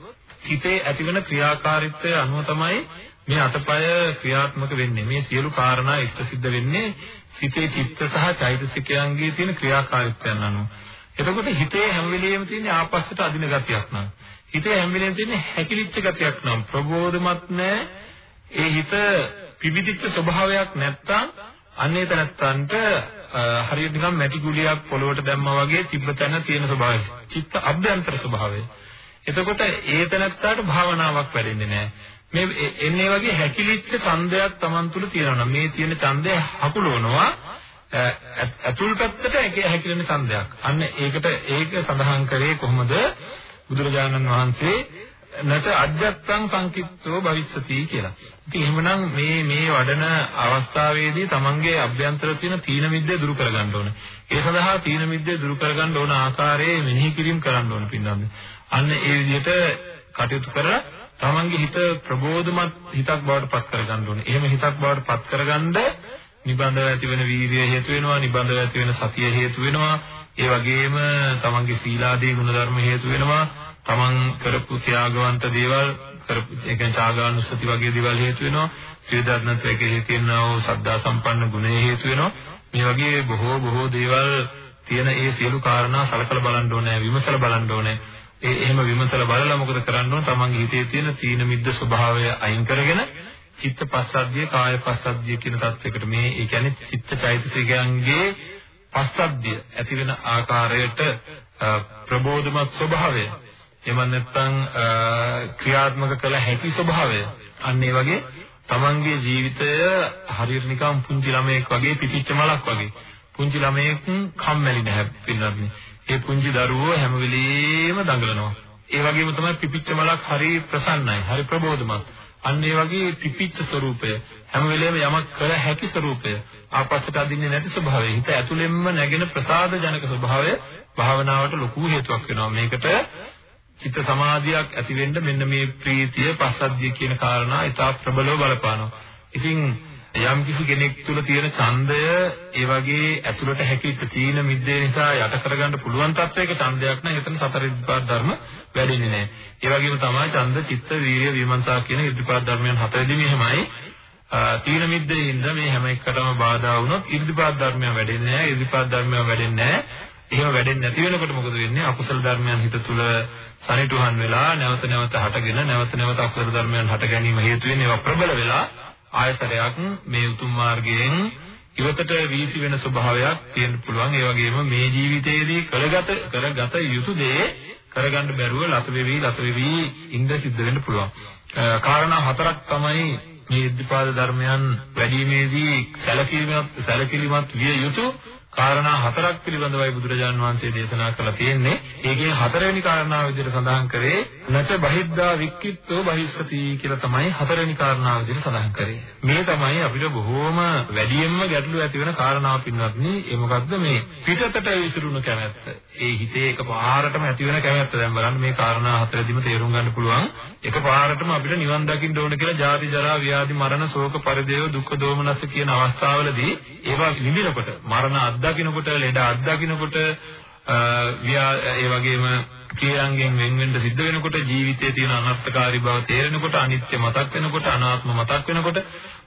හිතේ ඇතිවන ක්‍රියාකාරීත්වය අනුව තමයි මේ අතපය ක්‍රියාත්මක වෙන්නේ. මේ සියලු කාරණා ඉෂ්ට සිද්ධ වෙන්නේ සිතේ චිත්ත සහ චෛතසිකයන්ගේ තියෙන ක්‍රියාකාරීත්වයන් අනුව. එතකොට හිතේ හැම වෙලෙම තියෙන ආපස්සට අදින ගතියක් නම් හිතේ හැම වෙලෙම තියෙන හැකිලිච්ච ගතියක් නම් ප්‍රබෝධමත් නැහැ. ඒ හිත පිබිදිච්ච ස්වභාවයක් නැත්තම් අන්නේ තැනත්තන්ට හරියට නිකන් මැටි ගුලියක් පොළොවට දැම්මා වගේ තිබ්බතන තියෙන ස්වභාවය. චිත්ත අභ්‍යන්තර ස්වභාවය. එතකොට ඒ තැනත්තාට භාවනාවක් වැඩෙන්නේ නැහැ. මේ එන්නේ වගේ හැකිලිච්ච ඡන්දයක් Taman තුල තියෙනවා. මේ තියෙන ඡන්දය හකුලවනවා ඇතුල් පැත්තට හැකිලෙන ඡන්දයක්. අන්න ඒකට ඒක සඳහන් කරේ කොහොමද? බුදුරජාණන් වහන්සේ නැත අජත්තං සංකිට්ඨෝ භවිස්සති කියලා. ඉතින් එහෙමනම් මේ මේ වඩන අවස්ථාවේදී තමන්ගේ අභ්‍යන්තර තියෙන තීන මිද්දේ දුරු කරගන්න ඕනේ. ඒ සඳහා තීන මිද්දේ දුරු කරගන්න ඕන ආකාරයේ මෙනෙහි කිරීම කරන්න ඕනේ පින්නන්නේ. අන්න ඒ විදිහට කටයුතු කරලා තමන්ගේ හිත ප්‍රබෝධමත් හිතක් බවට පත් කරගන්න ඕනේ. එහෙම හිතක් බවට පත් කරගන්න නිබඳව ඇති වෙන වීර්යය හේතු වෙනවා, නිබඳව ඇති වෙන සතිය හේතු වෙනවා. ඒ වගේම තමන්ගේ සීලාදී ගුණධර්ම හේතු වෙනවා. තමන් කරපු ත්‍යාගවන්ත දේවල් කරපු ඒ කියන්නේ ත්‍යාගානුස්සති වගේ දේවල් හේතු වෙනවා. ත්‍රිදත්නත්වයේ කෙරෙහි තියෙනා වූ සද්ධා සම්පන්න ගුණය හේතු වෙනවා. මේ වගේ බොහෝ බොහෝ දේවල් තියෙන ඒ සියලු කාරණා සලකලා බලන්න ඕනේ, විමසලා බලන්න ඕනේ. ඒ එහෙම විමසලා බලලා මොකද කරන්න ඕන? තමන්ගේ හිතේ තියෙන තීන මිද්ද ස්වභාවය අයින් කරගෙන චිත්ත පස්සද්ධිය කාය පස්සද්ධිය කියන தත්වයකට මේ ඒ කියන්නේ චිත්ත චෛතසිකයන්ගේ පස්සද්ධිය ඇති වෙන ආකාරයට ප්‍රබෝධමත් ස්වභාවය. එහෙම නැත්නම් ක්‍රියාත්මක කළ හැකි ස්වභාවය. අන්න ඒ වගේ තමන්ගේ ජීවිතය හරියට නිකන් පුංචි ළමයෙක් වගේ පිටිච්ච මලක් වගේ. පුංචි ළමයෙක් කම්මැලි නැහැ පින්නත් ඒ පුංචි දරුවෝ හැම වෙලෙම දඟලනවා. ඒ වගේම තමයි පිපිච්ච මලක් හරි ප්‍රසන්නයි හරි ප්‍රබෝධමත්. අන්න ඒ වගේ පිපිච්ච ස්වરૂපය හැම වෙලේම යමක් කළ හැකි ස්වરૂපය ආපස්සට අදින්නේ නැති ස්වභාවය. හිත ඇතුළෙන්ම නැගෙන ප්‍රසාද ජනක ස්වභාවය භාවනාවට ලොකු හේතුවක් වෙනවා. මේකට චිත්ත සමාධියක් ඇති වෙන්න මෙන්න මේ ප්‍රීතිය පස්සද්ධිය කියන කාරණා ඉතා ප්‍රබලව බලපානවා. ඉතින් යම් කිසි කෙනෙක් තුළ තියෙන ඡන්දය ඒ වගේ ඇතුළට හැකිට තීන මිද්දේ නිසා යට කරගන්න පුළුවන් තත්වයක ඡන්දයක් නම් එතන සතර ඉද්ධිපාද ධර්ම වැඩෙන්නේ නැහැ. ඒ වගේම තමයි ඡන්ද, චිත්ත, වීරිය, විමර්ශා කියන ඉද්ධිපාද ධර්මයන් හතරෙදිම එහෙමයි. තීන මිද්දේින්ද මේ හැම එකටම බාධා වුණොත් ඉර්ධිපාද ධර්මයන් වැඩෙන්නේ නැහැ. ඉර්ධිපාද ධර්මයන් වැඩෙන්නේ නැහැ. එහෙම වැඩෙන්නේ නැති වෙනකොට මොකද වෙන්නේ? අකුසල ධර්මයන් හිත තුළ සනිටුහන් වෙලා නැවත නැවත හටගෙන නැවත නැවත අකුසල ධර්මයන් හට ගැනීම හේතු වෙන්නේ ඒවා ප්‍රබල වෙලා ආයතරයක් මේ උතුම් මාර්ගයෙන් ඉවතට වීසි වෙන ස්වභාවයක් තියෙන්න පුළුවන්. ඒ වගේම මේ ජීවිතයේදී කරගත කරගත යුතු දේ කරගන්න බැරුව ලත වෙවි ලත වෙවි ඉඳ සිද්ධ වෙන්න පුළුවන්. කාරණා හතරක් තමයි මේ ඉද්ධිපාද ධර්මයන් වැඩිීමේදී සැලකිලිමත් සැලකිලිමත් විය යුතු කාරණා හතරක් පිළිබඳවයි බුදුරජාන් වහන්සේ දේශනා කළා තියෙන්නේ. ඒකේ හතරවෙනි කාරණාව විදිහට සඳහන් කරේ නච බහිද්දා වික්කිත්තෝ බහිස්සති කියලා තමයි හතරවෙනි කාරණාව විදිහට සඳහන් කරේ. මේ තමයි අපිට බොහෝම වැඩියෙන්ම ගැටලු ඇති වෙන කාරණාව පින්වත්නි. ඒ මොකක්ද මේ පිටතට විසිරුණු කැමැත්ත. ඒ හිතේ එකපාරටම ඇති වෙන කැමැත්ත. දැන් බලන්න මේ කාරණා හතරෙදිම තේරුම් ගන්න පුළුවන්. එකපාරටම අපිට නිවන් දකින්න ඕන කියලා ජාති ජරා ව්‍යාධි මරණ ශෝක පරිදේව දුක්ඛ දෝමනස කියන අවස්ථාවලදී ඒවා නිදිනකොට මරණ අත්දකින්නකොට ලෙඩ අත්දකින්නකොට ඒ වගේම ක්‍රියාංගෙන් වෙන් වෙන්න සිද්ධ වෙනකොට ජීවිතයේ තියෙන අනර්ථකාරී බව තේරෙනකොට අනිත්‍ය මතක් වෙනකොට අනාත්ම මතක් වෙනකොට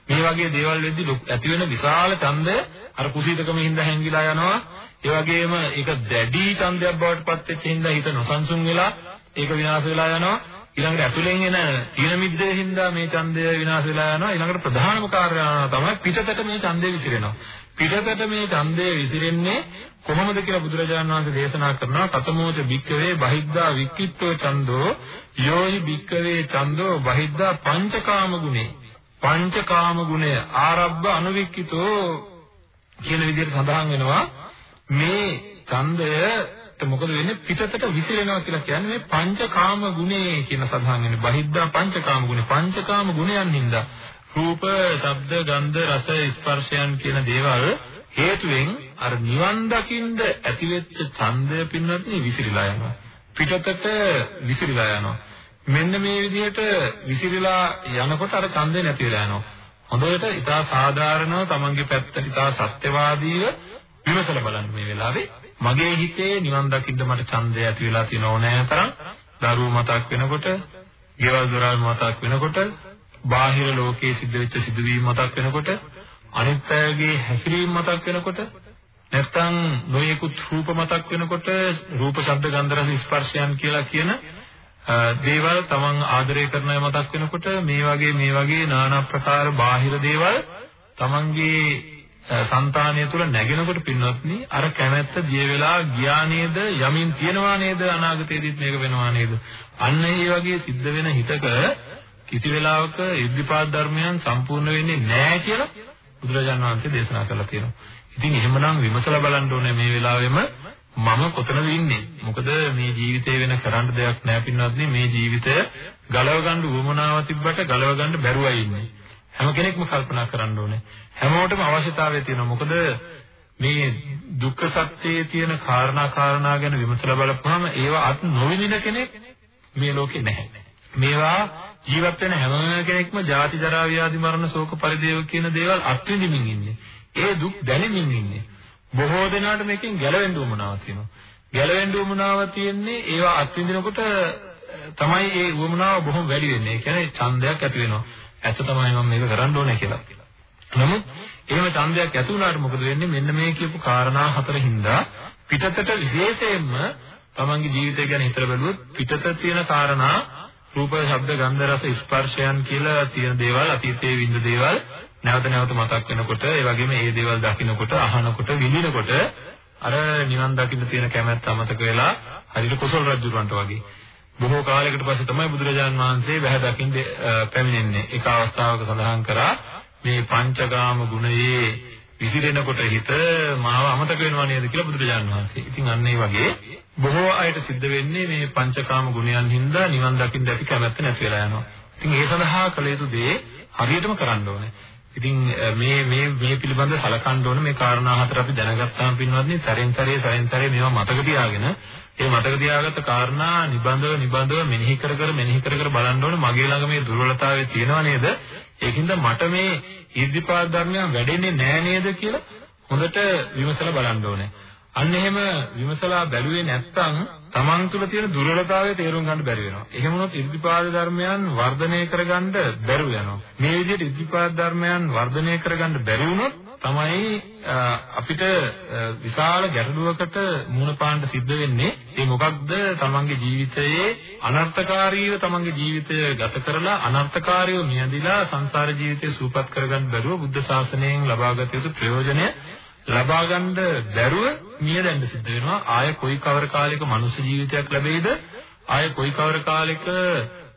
මේ වගේ දේවල් වෙද්දී ඇති වෙන විශාල ඡන්දය අර කුසීතකම හින්දා හැංගිලා යනවා. ඒ වගේම ඒක දැඩි ඡන්දයක් බවට පත් වෙච්ච හින්දා හිත නොසන්සුන් වෙලා ඒක විනාශ වෙලා යනවා. ඊළඟට ඇතුලෙන් එන තීන මිද්දේ හින්දා මේ ඡන්දය විනාශ වෙලා යනවා. ඊළඟට ප්‍රධානම කාර්යය තමයි පිටතට මේ ඡන්දය විසිරෙනවා. පිටතට මේ ඡන්දය විසිරෙන්නේ කොහොමද කියලා බුදුරජාණන් වහන්සේ දේශනා කරනවා. කතමෝච භික්කවේ බහිද්දා වික්කිත්තෝ ඡන්தோ යෝහි භික්කවේ ඡන්தோ බහිද්දා පංචකාම ගුණේ. පංචකාම ගුණය ආරබ්බ අනුවික්කිතෝ කියන විදිහට සඳහන් වෙනවා. මේ ඡන්දයට මොකද වෙන්නේ? පිටතට විසිරෙනවා කියලා කියන්නේ මේ පංචකාම ගුණේ කියන සඳහන් වෙන්නේ. බහිද්දා පංචකාම ගුණේ. පංචකාම ගුණයන් හින්දා රූප, ශබ්ද, ගන්ධ, රස, ස්පර්ශයන් කියන දේවල් හේතුවෙන් අර නිවන් දකින්ද ඇතිවෙච්ච ඡන්දය පින්නත් විසිරීලා යනවා. පිටතට විසිරීලා යනවා. මෙන්න මේ විදිහට විසිරීලා යනකොට අර ඡන්දය නැති වෙලා යනවා. හොඳට ඉතා සාධාරණව තමන්ගේ පැත්තට ඉතා සත්‍යවාදීව විමසලා බලන්න මේ වෙලාවේ මගේ හිතේ නිවන් දකින්න මට ඡන්දය ඇති වෙලා තියෙනව නෑ තරම් දරුවෝ මතක් වෙනකොට, ගෙවල් දොරල් මතක් වෙනකොට, බාහිර ලෝකයේ සිද්ධ වෙච්ච සිදුවීම් මතක් වෙනකොට අනිත් අයගේ හැසිරීම මතක් වෙනකොට නැත්නම් නොයෙකුත් රූප මතක් වෙනකොට රූප ශබ්ද ගන්ධ රස ස්පර්ශයන් කියලා කියන දේවල් තමන් ආදරය කරන අය මතක් වෙනකොට මේ වගේ මේ වගේ নানা ප්‍රකාර බාහිර දේවල් තමන්ගේ సంతානය තුළ නැගෙනකොට පින්වත්නි අර කැමැත්ත දිය වෙලා ගියා නේද යමින් තියනවා නේද අනාගතයේදීත් මේක වෙනවා නේද? අන්න ඒ වගේ සිද්ධ වෙන හිතක කිසි වෙලාවක ඉද්ධිපාද ධර්මයන් සම්පූර්ණ වෙන්නේ නැහැ කියලා බුදුරජාණන් වහන්සේ දේශනා කරලා තියෙනවා. ඉතින් එහෙමනම් විමසලා බලන්න ඕනේ මේ වෙලාවෙම මම කොතනද ඉන්නේ? මොකද මේ ජීවිතේ වෙන කරන්න දෙයක් නැහැ පින්වත්නි මේ ජීවිතය ගලව ගන්න උවමනාව තිබ්බට ගලව ගන්න බැරුවයි ඉන්නේ. හැම කෙනෙක්ම කල්පනා කරන්න ඕනේ. හැමෝටම අවශ්‍යතාවය තියෙනවා. මොකද මේ දුක්ඛ සත්‍යයේ තියෙන කාරණා කාරණා ගැන විමසලා බලපුවාම ඒවා අත් නොවිඳින කෙනෙක් මේ ලෝකේ නැහැ. මේවා ජීවත් වෙන හැම කෙනෙක්ම ජාති ජරා ව්‍යාධි මරණ ශෝක පරිදේව කියන දේවල් අත්විඳින්මින් ඉන්නේ. ඒ දුක් දැනෙමින් ඉන්නේ. බොහෝ දෙනාට මේකෙන් ගැලවෙන්න උවමනාවක් තියෙනවා. ගැලවෙන්න උවමනාව තියෙන්නේ ඒවා අත්විඳිනකොට තමයි ඒ උවමනාව බොහොම වැඩි වෙන්නේ. ඒ කියන්නේ ඡන්දයක් ඇති වෙනවා. ඇත්ත තමයි මම මේක කරන්න ඕනේ කියලා. නමුත් එහෙම ඡන්දයක් ඇති වුණාට මොකද වෙන්නේ? මෙන්න මේ කියපු කාරණා හතර හින්දා පිටතට විශේෂයෙන්ම තමන්ගේ ජීවිතය ගැන හිතලා බැලුවොත් පිටත තියෙන කාරණා රූප, ශබ්ද, ගන්ධ, රස, ස්පර්ශයන් කියලා තියෙන දේවල් අතීතයේ විඳ දේවල් නැවත නැවත මතක් වෙනකොට ඒ වගේම මේ දේවල් දකින්නකොට, අහනකොට, විඳිනකොට අර නිවන් දකින්න තියෙන කැමැත්ත අමතක වෙලා හරියට කුසල රජුරන්ට වගේ බොහෝ කාලයකට පස්සේ තමයි බුදුරජාන් වහන්සේ වැහැ දකින්න පැමිණෙන්නේ. එක අවස්ථාවක සඳහන් කරා මේ පංචකාම ගුණයේ විසිරෙනකොට හිත මාව අමතක වෙනවා නේද කියලා බුදුරජාන් වහන්සේ. ඉතින් අන්න ඒ වගේ බොහෝ අයට සිද්ධ වෙන්නේ මේ පංචකාම ගුණයන් හින්දා නිවන් දකින්න ඇති කැමැත්ත නැති වෙලා යනවා. ඉතින් ඒ සඳහා කළ යුතු දේ හරියටම කරන්න ඕනේ. ඉතින් මේ මේ මේ පිළිබඳව සලකන්න ඕන මේ කාරණා හතර අපි දැනගත්තාම පින්වත්නි සැරෙන් සැරේ සැරෙන් සැරේ මේවා මතක තියාගෙන ඒ මතක තියාගත්ත කාරණා නිබඳව නිබඳව මෙනෙහි කර කර මෙනෙහි කර කර බලන්න ඕන මගේ ළඟ මේ දුර්වලතාවය තියෙනව නේද? ඒකින්ද මට මේ ඉර්ධිපාද ධර්මයන් වැඩෙන්නේ නෑ නේද කියලා හොඳට විමසලා බලන්න ඕනේ. අන්න එහෙම විමසලා බැලුවේ නැත්නම් තමන් තුළ තියෙන දුර්වලතාවය තේරුම් ගන්න බැරි වෙනවා. එහෙම වුණොත් ඉර්ධිපාද ධර්මයන් වර්ධනය කරගන්න බැරුව යනවා. මේ විදිහට ඉර්ධිපාද ධර්මයන් වර්ධනය කරගන්න බැරි වුණොත් තමයි අපිට විශාල ගැටලුවකට මුහුණ පාන්න සිද්ධ වෙන්නේ. ඒ මොකක්ද? තමන්ගේ ජීවිතයේ අනර්ථකාරීව තමන්ගේ ජීවිතය ගත කරලා අනර්ථකාරීව මියදිලා සංසාර ජීවිතය සූපත් කරගන්න බැරුව බුද්ධ ශාසනයෙන් ලබාගත යුතු ප්‍රයෝජනය ලබා ගන්න බැරුව මිය දැන්න සිද්ධ වෙනවා. ආය කොයි කවර කාලයක මනුෂ්‍ය ජීවිතයක් ලැබෙයිද? ආය කොයි කවර කාලයක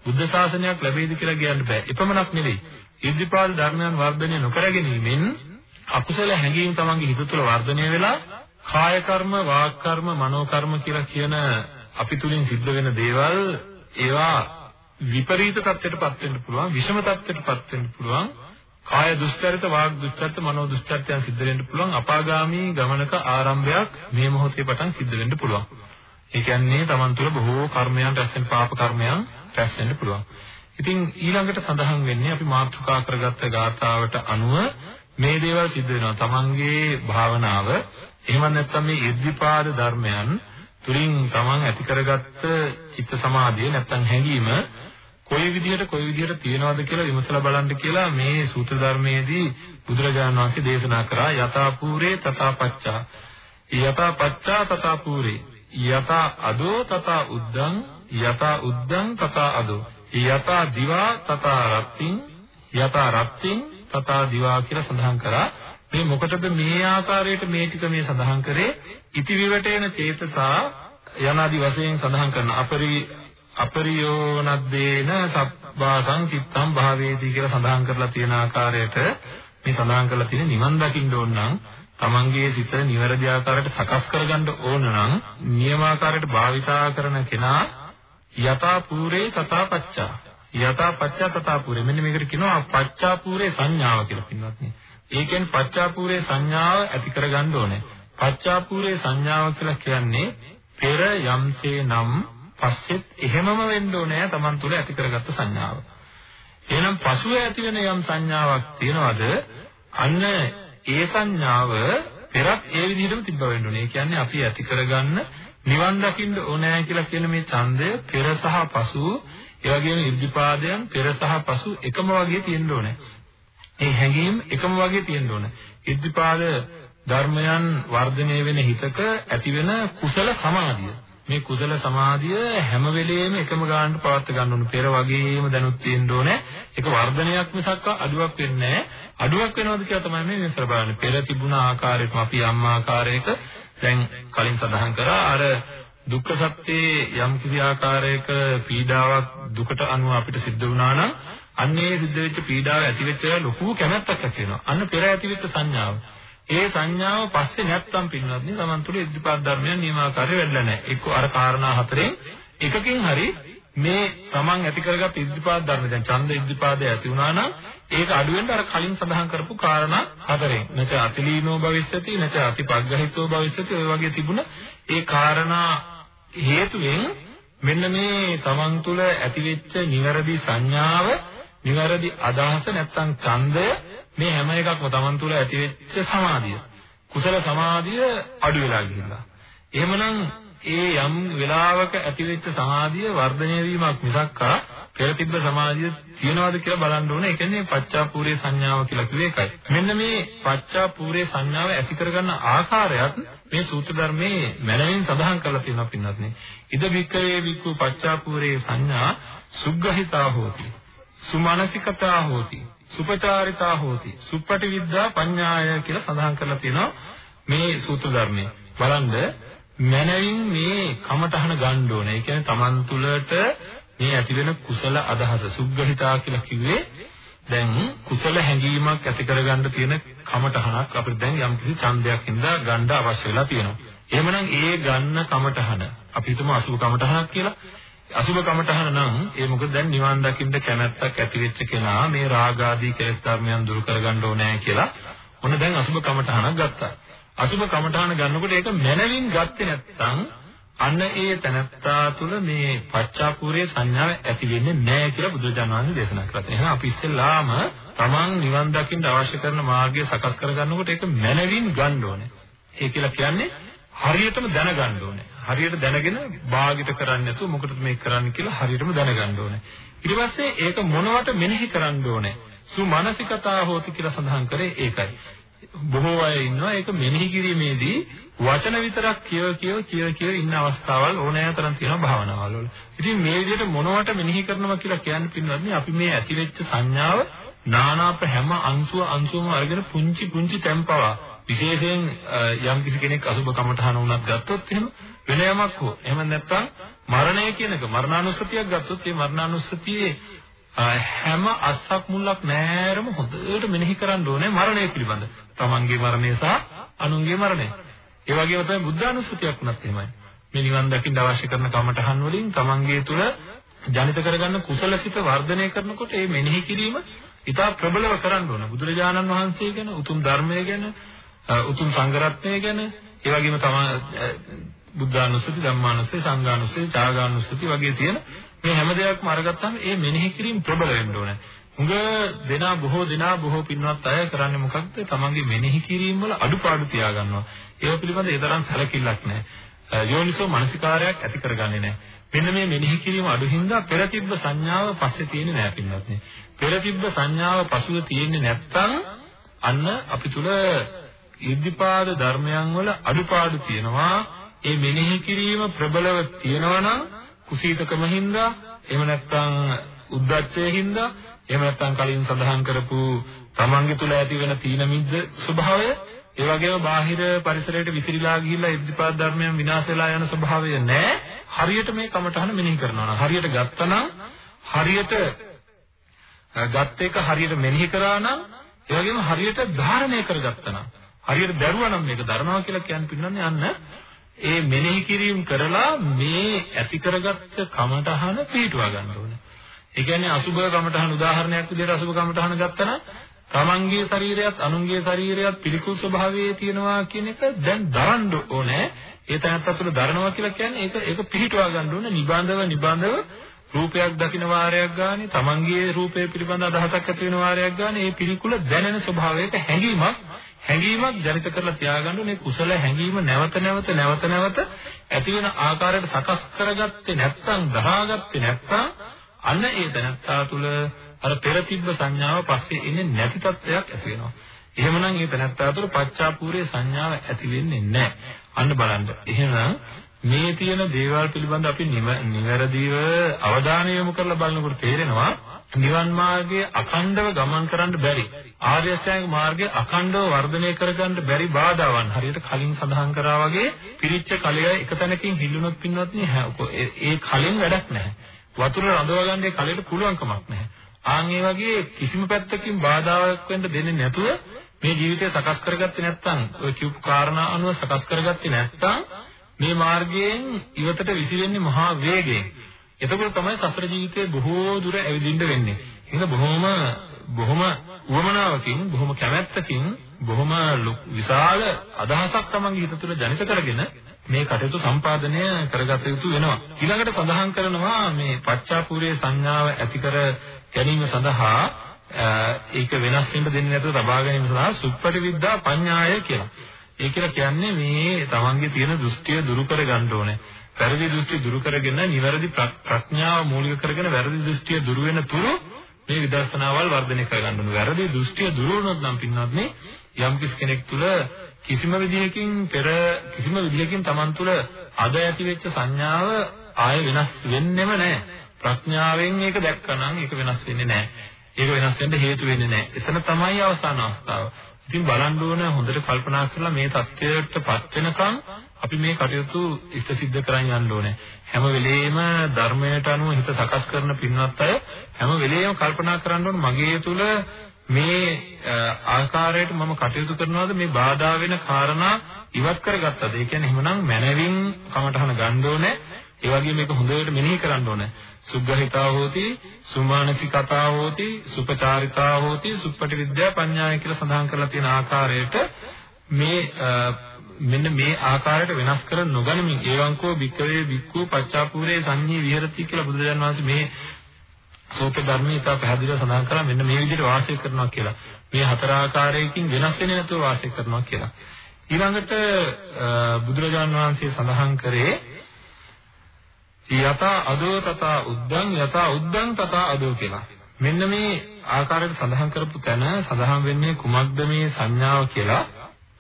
බුද්ධ ශාසනයක් ලැබෙයිද කියලා කියන්න බෑ. එපමණක් නෙවෙයි. ඉර්ධිපාද ධර්මයන් වර්ධනය නොකර ගැනීමෙන් අකුසල හැඟීම් තමන්ගේ හිත තුළ වර්ධනය වෙලා කාය කර්ම, වාක් කර්ම, මනෝ කර්ම කියලා කියන අපි තුලින් සිද්ධ වෙන දේවල් ඒවා විපරීත තත්ත්වයටපත් වෙන්න පුළුවන්, විෂම තත්ත්වයටපත් වෙන්න පුළුවන්. කාය දුස්චරිත, වාග් දුස්චරිත, මනෝ දුස්චරිතයන් සිද්ධ වෙන්න පුළුවන්. අපාගාමී ගමනක ආරම්භයක් මේ මොහොතේ පටන් සිද්ධ වෙන්න පුළුවන්. ඒ කියන්නේ තමන් තුළ බොහෝ කර්මයන් රැස් වෙන පාප කර්මයන් රැස් වෙන්න පුළුවන්. ඉතින් ඊළඟට සඳහන් වෙන්නේ අපි මාතෘකා කරගත්ත ගාථාවට අනුව මේ දේවල් සිද්ධ වෙනවා. තමන්ගේ භාවනාව එහෙම නැත්නම් මේ ඉද්ධිපාද ධර්මයන් තුලින් තමන් ඇති කරගත්ත චිත්ත සමාධිය නැත්නම් හැඟීම කොයි විදිහට කොයි විදිහට තියෙනවද කියලා විමසලා බලන්න කියලා මේ සූත්‍ර ධර්මයේදී බුදුරජාණන් වහන්සේ දේශනා කරා. යථාපූරේ තථාපච්චා. යථාපච්චා තථාපූරේ යථා අදෝ තථා උද්දං. යථා උද්දං තථා අදෝ. යථා දිවා තථා රත්තිං. යථා රත්තිං තථා දිවා කියලා සඳහන් කරා. මේ මොකටද මේ ආකාරයට මේ ටික මේ සඳහන් කරේ? ඉති විවටේන චේතසා යනාදි වශයෙන් සඳහන් කරන අපරි අපරියෝනද්දේන සබ්බාසං චිත්තං භාවේති කියලා සඳහන් කරලා තියෙන ආකාරයට මේ සඳහන් කරලා තියෙන නිවන් දකින්න ඕන නම් තමන්ගේ සිත නිවැරදි ආකාරයට සකස් කරගන්න ඕන නම් නියමාකාරයට භාවිතා කරන කෙනා යථා පූරේ තථා පච්චා යථා පච්චා තථා පූරේ මෙන්න මේකට කියනවා පච්චා පූරේ සංඥාව කියලා පින්වත්නි. ඒ කියන්නේ පච්චා පූරේ සංඥාව ඇති කරගන්න ඕනේ. පච්චා පූරේ සංඥාව කියලා කියන්නේ පෙර යම්සේ නම් පස්සෙත් එහෙමම වෙන්න ඕනේ Taman තුල ඇති කරගත්ත සංඥාව. එහෙනම් පසුව ඇති වෙන යම් සංඥාවක් තියනවාද අන්න ඒ සංඥාව පෙරත් ඒ විදිහටම තිබ්බ වෙන්න ඕනේ. ඒ කියන්නේ අපි ඇති කරගන්න නිවන් දකින්න ඕනෑ කියලා කියන මේ ඡන්දය පෙර සහ පසු ඒ වගේම ඉද්ධිපාදයන් පෙර සහ පසු එකම වගේ තියෙන්න ඕනේ. ඒ හැඟීම් එකම වගේ තියෙන්න ඕනේ. ඉද්ධිපාද ධර්මයන් වර්ධනය වෙන හිතක ඇති වෙන කුසල සමාධිය මේ කුසල සමාධිය හැම වෙලෙම එකම ගානට පවත් ගන්න ඕන. පෙර වගේම දැනුත් තියෙන්න ඕනේ. ඒක වර්ධනයක් මිසක් අඩුවක් වෙන්නේ නැහැ. අඩුවක් වෙනවද කියලා තමයි මේ විස්තර බලන්නේ. පෙර තිබුණ ආකාරයටම අපි යම් ආකාරයක දැන් කලින් සඳහන් කරා අර දුක්ඛ සත්‍යයේ යම් කිසි ආකාරයක පීඩාවක් දුකට අනුව අපිට සිද්ධ වුණා නම් අන්නේ සිද්ධ වෙච්ච පීඩාව ඇති වෙච්ච ලොකු කැමැත්තක් ඇති වෙනවා. අන්න පෙර ඇති වෙච්ච සංඥාව. ඒ සංඥාව පස්සේ නැත්තම් පින්වත්නි තමන් තුළ ඉද්ධිපාද ධර්මයන් නියමාකාරය වෙන්න නැහැ. එක්ක අර කාරණා හතරෙන් එකකින් හරි මේ තමන් ඇති කරගත් ඉද්ධිපාද ධර්ම දැන් ඡන්ද ඉද්ධිපාදය ඇති වුණා නම් ඒක අඩු වෙන්න අර කලින් සඳහන් කරපු කාරණා හතරෙන් නැත්නම් අතිලීනෝ භවිෂ්‍යති නැත්නම් අතිපග්ගහිතෝ භවිෂ්‍යති ඔය වගේ තිබුණ ඒ කාරණා හේතුවෙන් මෙන්න මේ තමන් තුළ ඇතිවෙච්ච නිවැරදි සංඥාව නිවැරදි අදහස නැත්නම් ඡන්දය මේ හැම එකක්ම Taman තුල ඇතිවෙච්ච සමාධිය. කුසල සමාධිය අඩු වෙලා ගිහිල්ලා. එහෙමනම් ඒ යම් වෙලාවක ඇතිවෙච්ච සමාධිය වර්ධනය වීමක් මිසක්කා පෙර තිබ්බ සමාධිය තියනවාද කියලා බලන්න ඕනේ. ඒ කියන්නේ පච්චාපූර්ය සංඥාව කියලා කිව්වේ ඒකයි. මෙන්න මේ පච්චාපූර්ය සංඥාව ඇති කරගන්න ආකාරයත් මේ සූත්‍ර ධර්මයේ මනමින් සඳහන් කරලා තියෙනවා පින්නත් නේ. ඉද වික්‍රේ වික්ඛු පච්චාපූර්ය සංඥා සුග්ගහිතා හෝති. සුමානසිකතා හෝති. සුපචාරිතා හෝති සුප්පටි විද්‍යා පඤ්ඤාය කියලා සඳහන් කරලා තියෙනවා මේ සූත්‍ර ධර්මයේ බලන්න මනවින් මේ කමඨහන ගන්න ඕනේ. ඒ කියන්නේ Taman තුලට මේ ඇති වෙන කුසල අදහස සුග්ගහිතා කියලා කිව්වේ දැන් කුසල හැඟීමක් ඇති කරගන්න තියෙන කමඨහනක් අපිට දැන් යම්කිසි ඡන්දයක් හින්දා ගන්න අවශ්‍ය වෙලා තියෙනවා. එහෙමනම් ඒ ගන්න කමඨහන අපි හිතමු අසුභ කමඨහනක් කියලා. අසුබ කමඨහන නම් ඒ මොකද දැන් නිවන් දකින්න කැමැත්තක් ඇති වෙච්ච කෙනා මේ රාග ආදී කෙලෙස් ධර්මයන් දුරු කරගන්න ඕනේ කියලා ඔන්න දැන් අසුබ කමඨහනක් ගත්තා. අසුබ කමඨහන ගන්නකොට ඒක මනවින් ගත්තේ නැත්නම් අන්න ඒ තනත්තා තුළ මේ පච්චාපූර්ය සංඥාව ඇති වෙන්නේ නැහැ කියලා බුදුරජාණන් වහන්සේ දේශනා කරා. එහෙනම් අපි ඉස්සෙල්ලාම තමන් නිවන් දකින්න අවශ්‍ය කරන මාර්ගය සකස් කරගන්නකොට ඒක මනවින් ගන්න ඕනේ. ඒ කියලා කියන්නේ හරියටම දැනගන්න ඕනේ. හරියට දැනගෙන භාගිත කරන්නේ නැතුව මොකටද මේක කරන්න කියලා හරියටම දැනගන්න ඕනේ. ඊට පස්සේ ඒක මොනවට මෙනෙහි කරන්න ඕනේ. සු මානසිකතා හෝති කියලා සඳහන් කරේ ඒකයි. බොහෝ අය ඉන්නවා ඒක මෙනෙහි කිරීමේදී වචන විතරක් කියව කියව කියව කියව ඉන්න අවස්ථාවල් ඕනෑ තරම් තියෙනවා භාවනාවල් වල. ඉතින් මේ විදිහට මොනවට මෙනෙහි කරනවා කියලා කියන්නේ පින්වත්නි අපි මේ ඇතිවෙච්ච සංඥාව නානාප හැම අංශුව අංශුවම අරගෙන පුංචි පුංචි තැම්පවා විශේෂයෙන් යම් කිසි කෙනෙක් අසුබ කමඨහන වුණත් ගත්තොත් එහෙම වෙන යමක් හෝ එහෙම නැත්නම් මරණය කියන එක මරණානුස්සතියක් ගත්තොත් ඒ මරණානුස්සතියේ හැම අස්සක් මුල්ලක් නැරම හොඳට මෙනෙහි කරන්න ඕනේ මරණය පිළිබඳ. තමන්ගේ මරණය සහ අනුන්ගේ මරණය. ඒ වගේම තමයි බුද්ධානුස්සතියක් වුණත් එහෙමයි. මේ නිවන් දකින්න අවශ්‍ය කරන කමඨහන් වලින් තමන්ගේ තුල ජනිත කරගන්න කුසලසිත වර්ධනය කරනකොට මේ මෙනෙහි කිරීම ඉතා ප්‍රබලව කරන්න ඕන. බුදුරජාණන් වහන්සේ ගැන, උතුම් ධර්මය ගැන, උතුම් සංඝරත්නය ගැන, ඒ වගේම තමයි බුද්ධානුස්සති, ධම්මානුස්සති, සංඝානුස්සති, ත්‍යාගානුස්සති වගේ තියෙන මේ හැම දෙයක්ම අරගත්තාම ඒ මෙනෙහි කිරීම ප්‍රබල වෙන්න ඕනේ. උඟ දෙනා බොහෝ දෙනා බොහෝ පින්වත් අය කරන්නේ මොකක්ද? තමන්ගේ මෙනෙහි කිරීම වල අඩුපාඩු තියාගන්නවා. ඒව පිළිබඳ ඒ තරම් සැලකිල්ලක් නැහැ. යෝනිසෝ මනසිකාරයක් ඇති කරගන්නේ නැහැ. මෙන්න මේ මෙනෙහි කිරීම අඩු හින්දා පෙර තිබ්බ සංඥාව පස්සේ තියෙන්නේ නැහැ පින්වත් නේ. පෙර තිබ්බ සංඥාව පසුව තියෙන්නේ නැත්තම් අන්න අපි තුල ඉද්ධිපාද ධර්මයන් වල අඩුපාඩු තියෙනවා. ඒ මෙනෙහි කිරීම ප්‍රබලව තියෙනවා නම් කුසීතකම හින්දා එහෙම නැත්නම් උද්දච්චය හින්දා එහෙම නැත්නම් කලින් සඳහන් කරපු තමන්ගේ තුල ඇති වෙන තීන මිද්ද ස්වභාවය ඒ වගේම බාහිර පරිසරයට විසිරීලා ගිහිල්ලා ඉද්ධිපාද ධර්මයන් විනාශ වෙලා යන ස්වභාවය නැහැ හරියට මේ කමටහන මෙනෙහි කරනවා නම් හරියට ගත්තනම් හරියට ගත්ත එක හරියට මෙනෙහි කරා නම් ඒ වගේම හරියට ධාරණය කරගත්තා නම් හරියට දරුවා නම් මේක දරනවා කියලා කියන්නේ පින්නන්නේ අන්න ඒ මෙනෙහි කිරීම කරලා මේ ඇති කරගත්ත කමඨහන පිටුවා ගන්න ඕනේ. ඒ කියන්නේ අසුබ කමඨහන උදාහරණයක් විදිහට අසුබ කමඨහන ගත්තා නම් තමන්ගේ ශරීරයත් අනුන්ගේ ශරීරයත් පිළිකුල් ස්වභාවයේ තියෙනවා කියන එක දැන් දරන්න ඕනේ. ඒ තැනත් අතුල දරනවා කියලා කියන්නේ ඒක ඒක පිටුවා ගන්න ඕනේ නිබඳව නිබඳව රූපයක් දකින වාරයක් ගානේ තමන්ගේ රූපය පිළිබඳ අදහසක් ඇති වෙන වාරයක් ගානේ මේ පිළිකුල දැනෙන ස්වභාවයක හැඟීමක් හැඟීමක් ජනිත කරලා තියාගන්න ඕනේ කුසල හැඟීම නැවත නැවත නැවත නැවත ඇති වෙන ආකාරයට සකස් කරගත්තේ නැත්නම් දහාගත්තේ නැත්නම් අන්න ඒ දැනත්තා තුළ අර පෙර තිබ්බ සංඥාව පස්සේ එන්නේ නැති තත්ත්වයක් ඇති වෙනවා. එහෙමනම් ඒ දැනත්තා තුළ පච්චාපූර්ය සංඥාව ඇති වෙන්නේ නැහැ. අන්න බලන්න. එහෙනම් මේ තියෙන දේවල් පිළිබඳ අපි නිවැරදිව අවධානය යොමු කරලා බලනකොට තේරෙනවා නිවන් මාර්ගයේ අඛණ්ඩව ගමන් කරන්න බැරි ආර්ය අෂ්ටාංග මාර්ගයේ අඛණ්ඩව වර්ධනය කරගන්න බැරි බාධාවන් හරියට කලින් සඳහන් කරා වගේ පිරිච්ච කලය එක තැනකින් හිල්ලුනොත් පින්නොත් ඒ කලින් වැඩක් නැහැ වතුර රඳවා ගන්න ඒ කලයට පුළුවන්කමක් නැහැ ආන් ඒ වගේ කිසිම පැත්තකින් බාධාවක් වෙන්න දෙන්නේ නැතුව මේ ජීවිතය සකස් කරගත්තේ නැත්නම් ඔය කියපු කාරණා අනුව සකස් කරගත්තේ නැත්නම් මේ මාර්ගයෙන් ඉවතට විසිරෙන්නේ මහා වේගයෙන්. එතකොට තමයි සසර ජීවිතේ බොහෝ දුර ඇවිදින්න වෙන්නේ. එහෙනම් බොහොම බොහොම උවමනාවකින් බොහොම කැමැත්තකින් බොහොම විශාල අදහසක් තමන්ගේ හිත තුළ ජනිත කරගෙන මේ කටයුතු සම්පාදනය කරගත යුතු වෙනවා. ඊළඟට සඳහන් කරනවා මේ පච්චාපූර්ය සංඥාව ඇති කර ගැනීම සඳහා ඒක වෙනස් වෙන්න දෙන්නේ නැතුව තබා ගැනීම සඳහා සුප්පටි විද්‍යා පඤ්ඤාය කියලා. ඒ කියලා කියන්නේ මේ තමන්ගේ තියෙන දෘෂ්ටිය දුරු කර ගන්න ඕනේ. වැරදි දෘෂ්ටි දුරු කරගෙන නිවැරදි ප්‍රඥාව මූලික කරගෙන වැරදි දෘෂ්ටිය දුරු වෙන තුරු මේ විදර්ශනාවල් වර්ධනය කරගන්න ඕනේ. වැරදි දෘෂ්ටිය දුරු වුණොත් නම් පින්නත් මේ යම් කිසි කෙනෙක් තුළ කිසිම විදිහකින් පෙර කිසිම විදිහකින් Taman තුළ අද ඇති වෙච්ච සංඥාව ආය වෙනස් වෙන්නෙම නැහැ. ප්‍රඥාවෙන් මේක දැක්කනම් ඒක වෙනස් වෙන්නේ නැහැ. ඒක වෙනස් වෙන්න හේතු වෙන්නේ නැහැ. එතන තමයි අවසාන අවස්ථාව. ඉතින් බලන්න ඕන හොඳට කල්පනා කරලා මේ தත්වයටපත් වෙනකන් අපි මේ කටයුතු ඉෂ්ට සිද්ධ කරන් යන්න ඕනේ. හැම වෙලෙම ධර්මයට අනුව හිත සකස් කරන පින්වත් අය හැම වෙලෙම කල්පනා කරන්න ඕනේ මගේ තුල මේ ආකාරයට මම කටයුතු කරනවාද මේ බාධා වෙන කාරණා ඉවත් කරගත්තද? ඒ කියන්නේ එහෙමනම් මනවින් කමටහන ගන්න ඕනේ. ඒ වගේ මේක හොඳට මෙනෙහි කරන්න ඕනේ. සුග්ගහිතා හෝති, සුමානසිකතා හෝති, සුපචාරිතා හෝති, සුප්පටි විද්‍යා පඤ්ඤාය කියලා සඳහන් කරලා තියෙන ආකාරයට මේ මෙන්න මේ ආකාරයට වෙනස් කර නොගනිමින් ඒවංකෝ භික්කවේ භික්ඛු පච්චාපූරේ සංඤී විහෙරති කියලා බුදුරජාණන් වහන්සේ මේ සෝත ධර්මයේ ඉතා පැහැදිලිව සඳහන් කරා මෙන්න මේ විදිහට වාසය කරනවා කියලා. මේ හතර ආකාරයකින් වෙනස් වෙන්නේ නැතුව වාසය කරනවා කියලා. ඊළඟට බුදුරජාණන් වහන්සේ සඳහන් කරේ යතා අදෝ තතා උද්දං යතා උද්දං තතා අදෝ කියලා. මෙන්න මේ ආකාරයට සඳහන් කරපු තැන සඳහන් වෙන්නේ කුමක්ද මේ සංඥාව කියලා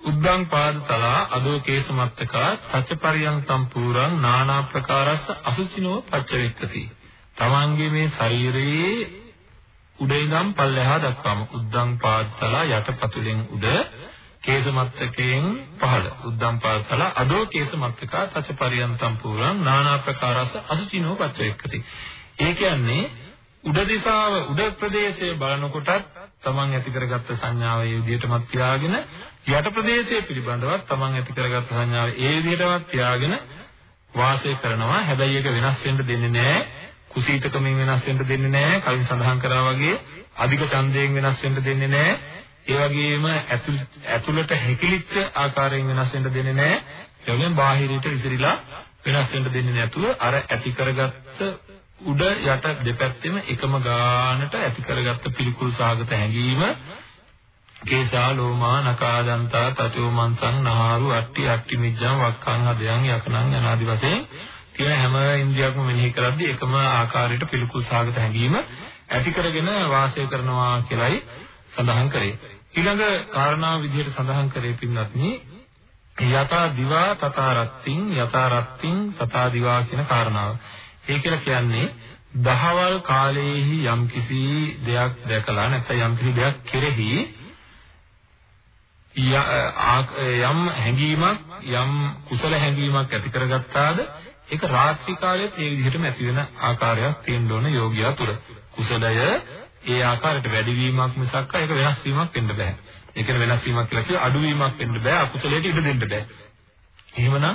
උද්දං පාදතලා අදෝ කේසමත්තකා තච්චපරියං සම්පූර්ණං නානා ප්‍රකාරස්ස අසුචිනෝ පච්චවෙක්කති. තමන්ගේ මේ ශරීරයේ උඩ ඉඳන් පල්ලෙහා දක්වාම උද්දං පාදතලා යටපතුලෙන් උඩ කේසමත්තකයෙන් පහළ. උද්දම් පාසල අදෝ කේසමත්තකා තචපරියන් සම්පූර්ණ නානා ප්‍රකාරස අසුචිනෝ පච්චයක්කති ඒ කියන්නේ උඩ දිශාව උඩ ප්‍රදේශයේ බලනකොටත් තමන් ඇති කරගත්ත සංඥාව ඒ විදිහටමත් තියාගෙන යට ප්‍රදේශයේ පිළිබඳවත් තමන් ඇති කරගත්ත සංඥාව ඒ විදිහටමත් තියාගෙන වාසය කරනවා. හැබැයි ඒක වෙනස් වෙන්න දෙන්නේ නැහැ. කුසීතකමින් වෙනස් වෙන්න දෙන්නේ නැහැ. කලින් සඳහන් කරා වගේ අධික ඡන්දයෙන් වෙනස් වෙන්න දෙන්නේ නැහැ. ඒ වගේම ඇතුළට හැකිලිච්ච ආකාරයෙන් වෙනස් වෙන්න දෙන්නේ නැහැ. ඒ වගේම බාහිරයට විසිරීලා වෙනස් වෙන්න දෙන්නේ නැතුව අර ඇති කරගත්ත උඩ යට දෙපැත්තෙම එකම ගානට ඇති කරගත්ත පිළිකුල් සාගත හැඟීම කේසා ලෝමා නකාදන්තා තචෝ මන්සං නහාරු අට්ටි අට්ටි මිජ්ජං වක්ඛං හදයන් යකනං යනාදි වශයෙන් කියන හැම ඉන්ද්‍රියක්ම මෙනෙහි කරද්දී එකම ආකාරයට පිළිකුල් සාගත හැඟීම ඇති කරගෙන වාසය කරනවා කියලයි සඳහන් කරේ. ඊළඟ කාරණා විදිහට සඳහන් කරේ පින්වත්නි යතා දිවා තථා රත්තිං යතා රත්තිං තථා දිවා කියන කාරණාව. ඒ කියලා කියන්නේ දහවල් කාලයේහි යම්කිසි දෙයක් දැකලා නැත්නම් යම්කිසි දෙයක් කෙරෙහි යම් හැඟීමක් යම් කුසල හැඟීමක් ඇති කරගත්තාද ඒක රාත්‍රී කාලයේත් ඒ විදිහටම ඇති වෙන ආකාරයක් තියෙන්න ඕන යෝගියා තුළ. කුසලය ඒ ආකාරයට වැඩිවීමක් මිසක් ඒක වෙනස් වීමක් වෙන්න බෑ. ඒ කියන්නේ වෙනස් වීමක් කියලා කිය අඩුවීමක් වෙන්න බෑ අකුසලයට ඉඩ දෙන්න බෑ. එහෙමනම්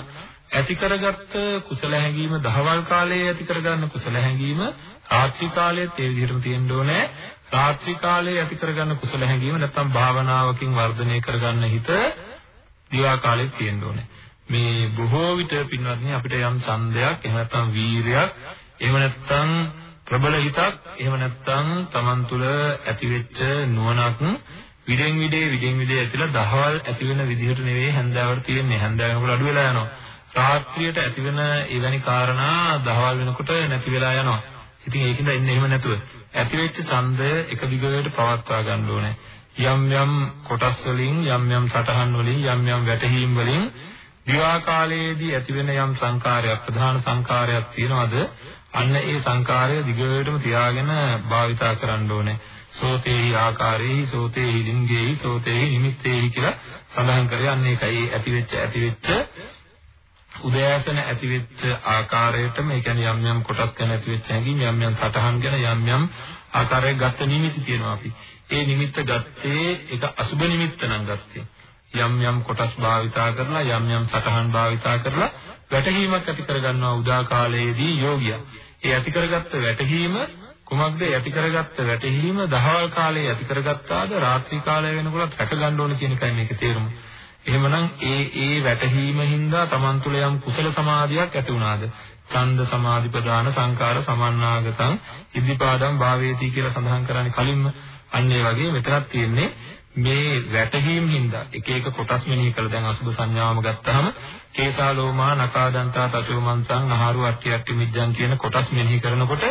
ඇති කරගත්ත කුසල හැඟීම දහවල් කාලයේ ඇති කරගන්න කුසල හැඟීම රාත්‍රී කාලයේත් ඒ විදිහටම තියෙන්න ඕනේ. රාත්‍රී කාලයේ ඇති කරගන්න කුසල හැඟීම නැත්තම් භාවනාවකින් වර්ධනය කරගන්න හිත දිවා කාලෙත් තියෙන්න ඕනේ. මේ බොහෝ විට පින්වත්නි අපිට යම් ඡන්දයක් එහෙම නැත්නම් වීරයක් එහෙම නැත්නම් ප්‍රබල හිතක් එහෙම නැත්නම් Taman තුල ඇතිවෙච්ච නුවණක් විදෙන් විදේ විදෙන් විදේ ඇතිලා දහවල් ඇති වෙන විදිහට නෙවෙයි හැන්දාවට තියෙන්නේ. හැන්දාවෙනකොට අඩු වෙලා යනවා. රාත්‍රියට ඇති වෙන එවැනි කාරණා දහවල් වෙනකොට නැති වෙලා යනවා. ඉතින් ඒකින්ද එන්නේ එහෙම නැතුව ඇතිවෙච්ච ඡන්දය එක දිගට පවත්වා ගන්න ඕනේ. යම් යම් කොටස් වලින් යම් යම් සටහන් වලින් යම් යම් වැටහීම් වලින් දිවා කාලයේදී ඇතිවෙන යම් සංකාරයක් ප්‍රධාන සංකාරයක් තියෙනවද? අන්න ඒ සංකාරය දිගටම තියාගෙන භාවිතා කරන්න ඕනේ. සෝතේහි ආකාරේහි සෝතේහි ලිංගේහි සෝතේහි නිමිත්තේහි කියලා සඳහන් කරේ. අන්න ඒකයි ඇතිවෙච්ච ඇතිවෙච්ච උදෑසන ඇතිවෙච්ච ආකාරයටම ඒ කියන්නේ යම් යම් කොටස් ගැන ඇතිවෙච්ච හැඟීම් යම් යම් සටහන් ගැන යම් යම් ආකාරයක ගත්ත නිමිති තියෙනවා අපි. ඒ නිමිත්ත ගත්තේ ඒක අසුබ නිමිත්ත නම් ගත්තේ. යම් යම් කොටස් භාවිතා කරලා යම් යම් සටහන් භාවිතා කරලා වැටහීමක් ඇති කරගන්නවා උදා කාලයේදී යෝගියා. ඒ ඇති කරගත්ත වැටහීම කුමක්ද ඇති කරගත්ත වැටහීම දහවල් කාලයේ ඇති කරගත්තාද රාත්‍රී කාලය වෙනකොට රැක ගන්න ඕන කියන එකයි මේකේ තේරුම. එහෙමනම් ඒ ඒ වැටහීම හින්දා Taman තුල යම් කුසල සමාධියක් ඇති වුණාද? ඡන්ද සමාධි ප්‍රදාන සංකාර සමන්නාගතං ඉද්ධිපාදම් භාවේති කියලා සඳහන් කරන්නේ කලින්ම අන්න ඒ වගේ මෙතනක් තියෙන්නේ මේ වැටහීම් හින්දා එක එක කොටස් මෙනෙහි කරලා දැන් අසුබ සංඥාවම ගත්තාම කේසා ලෝමා නකාදන්තා තචෝ මන්සං අහාරු අට්ටි අට්ටි මිජ්ජං කියන කොටස් මෙනෙහි කරනකොට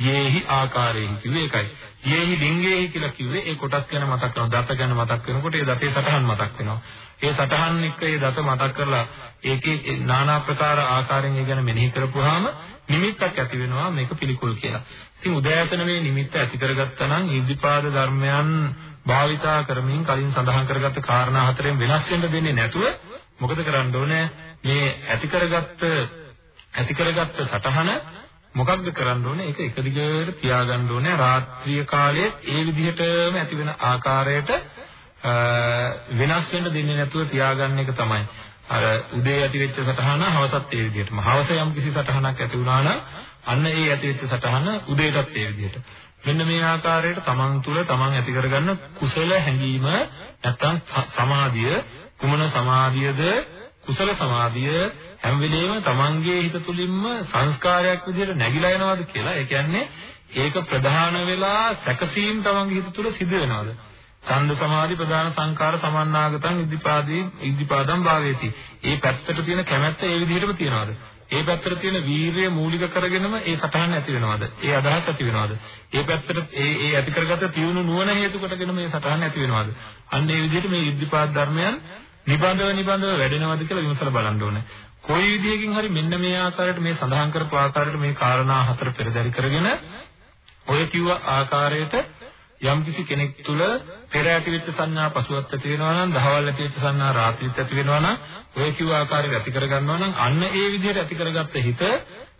යේහි ආකාරයෙන් කිව්වේ ඒකයි. යේහි ලිංගේහි කියලා කිව්වේ ඒ කොටස් ගැන මතක් කරනවා. දත ගැන මතක් වෙනකොට ඒ දතේ සටහන් මතක් වෙනවා. ඒ සටහන් එක්ක ඒ දත මතක් කරලා ඒකේ নানা ප්‍රකාර ආකාරයෙන් ඒ ගැන මෙනෙහි කරපුවාම නිමිත්තක් ඇති වෙනවා මේක පිළිකුල් කියලා. ඉතින් උදෑසන මේ නිමිත්ත ඇති කරගත්තා නම් ඉද්ධිපාද ධර්මයන් භාවිතා කරමින් කලින් සඳහන් කරගත්ත කාරණා හතරෙන් වෙනස් වෙන්න දෙන්නේ නැතුව මොකද කරන්න ඕනේ මේ ඇති කරගත්ත ඇති කරගත්ත සටහන මොකක්ද කරන්න ඕනේ ඒක එක දිගට තියාගන්න ඕනේ රාත්‍රිය කාලයේ ඒ විදිහටම ඇති වෙන ආකාරයට වෙනස් වෙන්න දෙන්නේ නැතුව තියාගන්න එක තමයි අර උදේ ඇති වෙච්ච සටහන හවසත් ඒ විදිහටම. හවස යම් කිසි සටහනක් ඇති වුණා නම් අන්න ඒ ඇති වෙච්ච සටහන උදේටත් ඒ විදිහට. මෙන්න මේ ආකාරයට තමන් තුළ තමන් ඇති කරගන්න කුසල හැඟීම නැත්තම් සමාධිය කුමන සමාධියද කුසල සමාධිය හැම වෙලේම තමන්ගේ හිත තුළින්ම සංස්කාරයක් විදිහට නැగిලා යනවාද කියලා. ඒ කියන්නේ ඒක ප්‍රධාන වෙලා සැකසීම් තමන්ගේ හිත තුළ සිදු වෙනවාද? ඡන්ද සමාධි ප්‍රධාන සංකාර සමන්නාගතං ඉද්ධිපාදී ඉද්ධිපාදම් භාවේති. ඒ පැත්තට තියෙන කැමැත්ත ඒ විදිහටම තියනවාද? ඒ පැත්තට තියෙන වීරිය මූලික කරගෙනම ඒ සටහන ඇති වෙනවද? ඒ අදහස් ඇති වෙනවද? ඒ පැත්තට ඒ ඒ ඇති කරගත තියුණු නුවණ හේතු කොටගෙන මේ සටහන ඇති වෙනවද? අන්න ඒ විදිහට මේ ඉද්ධිපාද ධර්මයන් නිබඳව නිබඳව වැඩෙනවද කියලා විමසලා බලන්න ඕනේ. කොයි විදියකින් හරි මෙන්න මේ ආකාරයට මේ සඳහන් කරපු ආකාරයට මේ කාරණා හතර පෙරදරි කරගෙන ඔය කිව්ව ආකාරයට යම්කිසි කෙනෙක් තුළ පෙර ඇති වෙච්ච සංඥා පසුවත් ඇති වෙනවා නම් දහවල් ඇති වෙච්ච සංඥා රාත්‍රිත් ඇති වෙනවා නම් ඔය කිව්ව ආකාරයට ඇති කරගන්නවා නම් අන්න ඒ විදිහට ඇති කරගත්ත හිත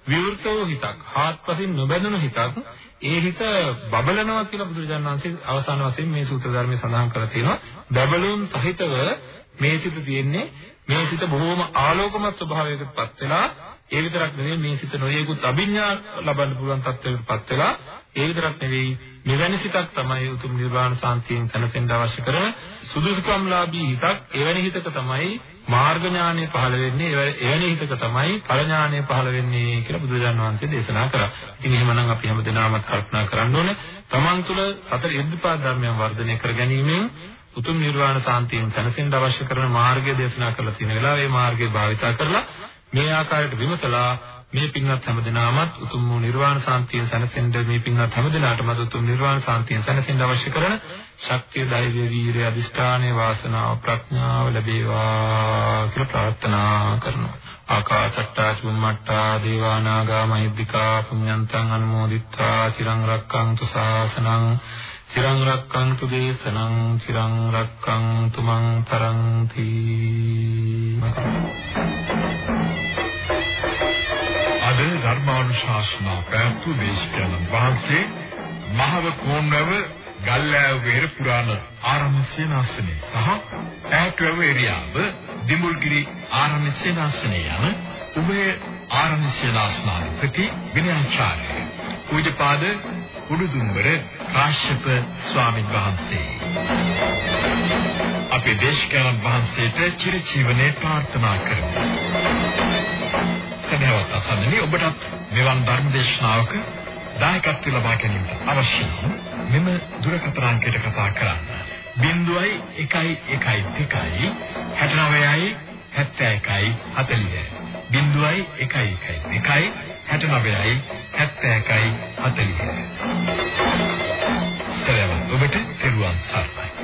විවෘත වූ හිතක් හාත්පසින් නොබැඳුණු හිතක් ඒ හිත බබලනවා කියලා බුදුරජාණන් වහන්සේ අවසාන වශයෙන් මේ සූත්‍ර ධර්මයේ සඳහන් කරලා තියෙනවා බබලුන් සහිතව මේ සිත තියෙන්නේ මේ සිත බොහෝම ආලෝකමත් ස්වභාවයකටපත් වෙලා ඒ විතරක් නෙවෙයි මේ සිත නොයෙකුත් අභිඥා ලබන්න පුළුවන් තත්ත්වයකටපත් වෙලා ඒ විතරක් නෙවෙයි මෙවැනි සිතක් තමයි උතුම් නිර්වාණ සාන්තියෙන් සැනසෙන්න අවශ්‍ය කරන සුදුසුකම්ලාභී හිතක් එවැනි හිතක තමයි මාර්ග ඥානෙ පහළ වෙන්නේ එවැනි හිතක තමයි ඵල ඥානෙ පහළ වෙන්නේ කියලා බුදුරජාණන් වහන්සේ දේශනා කරා. ඉතින් එහෙමනම් අපි හැමදෙනාම කල්පනා කරන්න ඕනේ තමන් තුළ සතර ඉද්ධිපාද ධර්මයන් වර්ධනය කර ගැනීමෙන් උතුම් නිර්වාණ සාන්තියෙන් සැනසෙන්න අවශ්‍ය කරන මාර්ගය දේශනා කරලා තියෙන වෙලාවේ මේ මාර්ගය භාවිතා කරලා මේ ආකාරයට විමසලා මේ පින්වත් හැමදෙනාමත් උතුම් වූ නිර්වාණ සාන්තියෙන් සැනසෙන්න මේ පින්වත් හැමදෙනාටම උතුම් නිර්වාණ සාන්තියෙන් සැනසෙන්න අවශ්‍ය කරන ශක්තිය, ධෛර්යය, වීරිය, අදිෂ්ඨානය, වාසනාව, ප්‍රඥාව ලැබේවා කියලා ප්‍රාර්ථනා කරනවා. ආකාශට්ටා චුම්මට්ටා දේවා නාග මහිද්దికා පුඤ්ඤන්තං අනුමෝදිත්වා චිරං රක්ඛන්තු ශාසනං චිරං රක්ඛන්තු දේශනං චිරං රක්ඛන්තු මං තරන්ති අද ධර්මානුශාසනා පැවැත්වූ දේශකයන් වහන්සේ මහව කෝණවැව ගල්ලෑව වෙහෙර පුරාණ ආරණ්‍ය සේනාසනය සහ ඈටවැව එරියාව දිමුල්ගිරි ආරණ්‍ය සේනාසනය යන උභය ආරණ්‍ය සේනාසනාධිපති විනයාචාර්ය. පූජ්‍යපාද උඩුදුම්බර කාශ්‍යප ස්වාමීන් වහන්සේ. අපේ දේශකයන් වහන්සේට චිරජීවනයේ ප්‍රාර්ථනා කරමු. සදහවත් අසන්නනි ඔබටත් මෙවන් ධර්ම දේශනාවක දායකත්ව ලබා ගැනීමට අවශ්‍ය නම් මෙම දුරකථන අංකයට කතා කරන්න. 0112 69යි 71යි 40 0112 89යි 71යි 40. සලවත් ඔබට සිරුවන් සර්ණයි.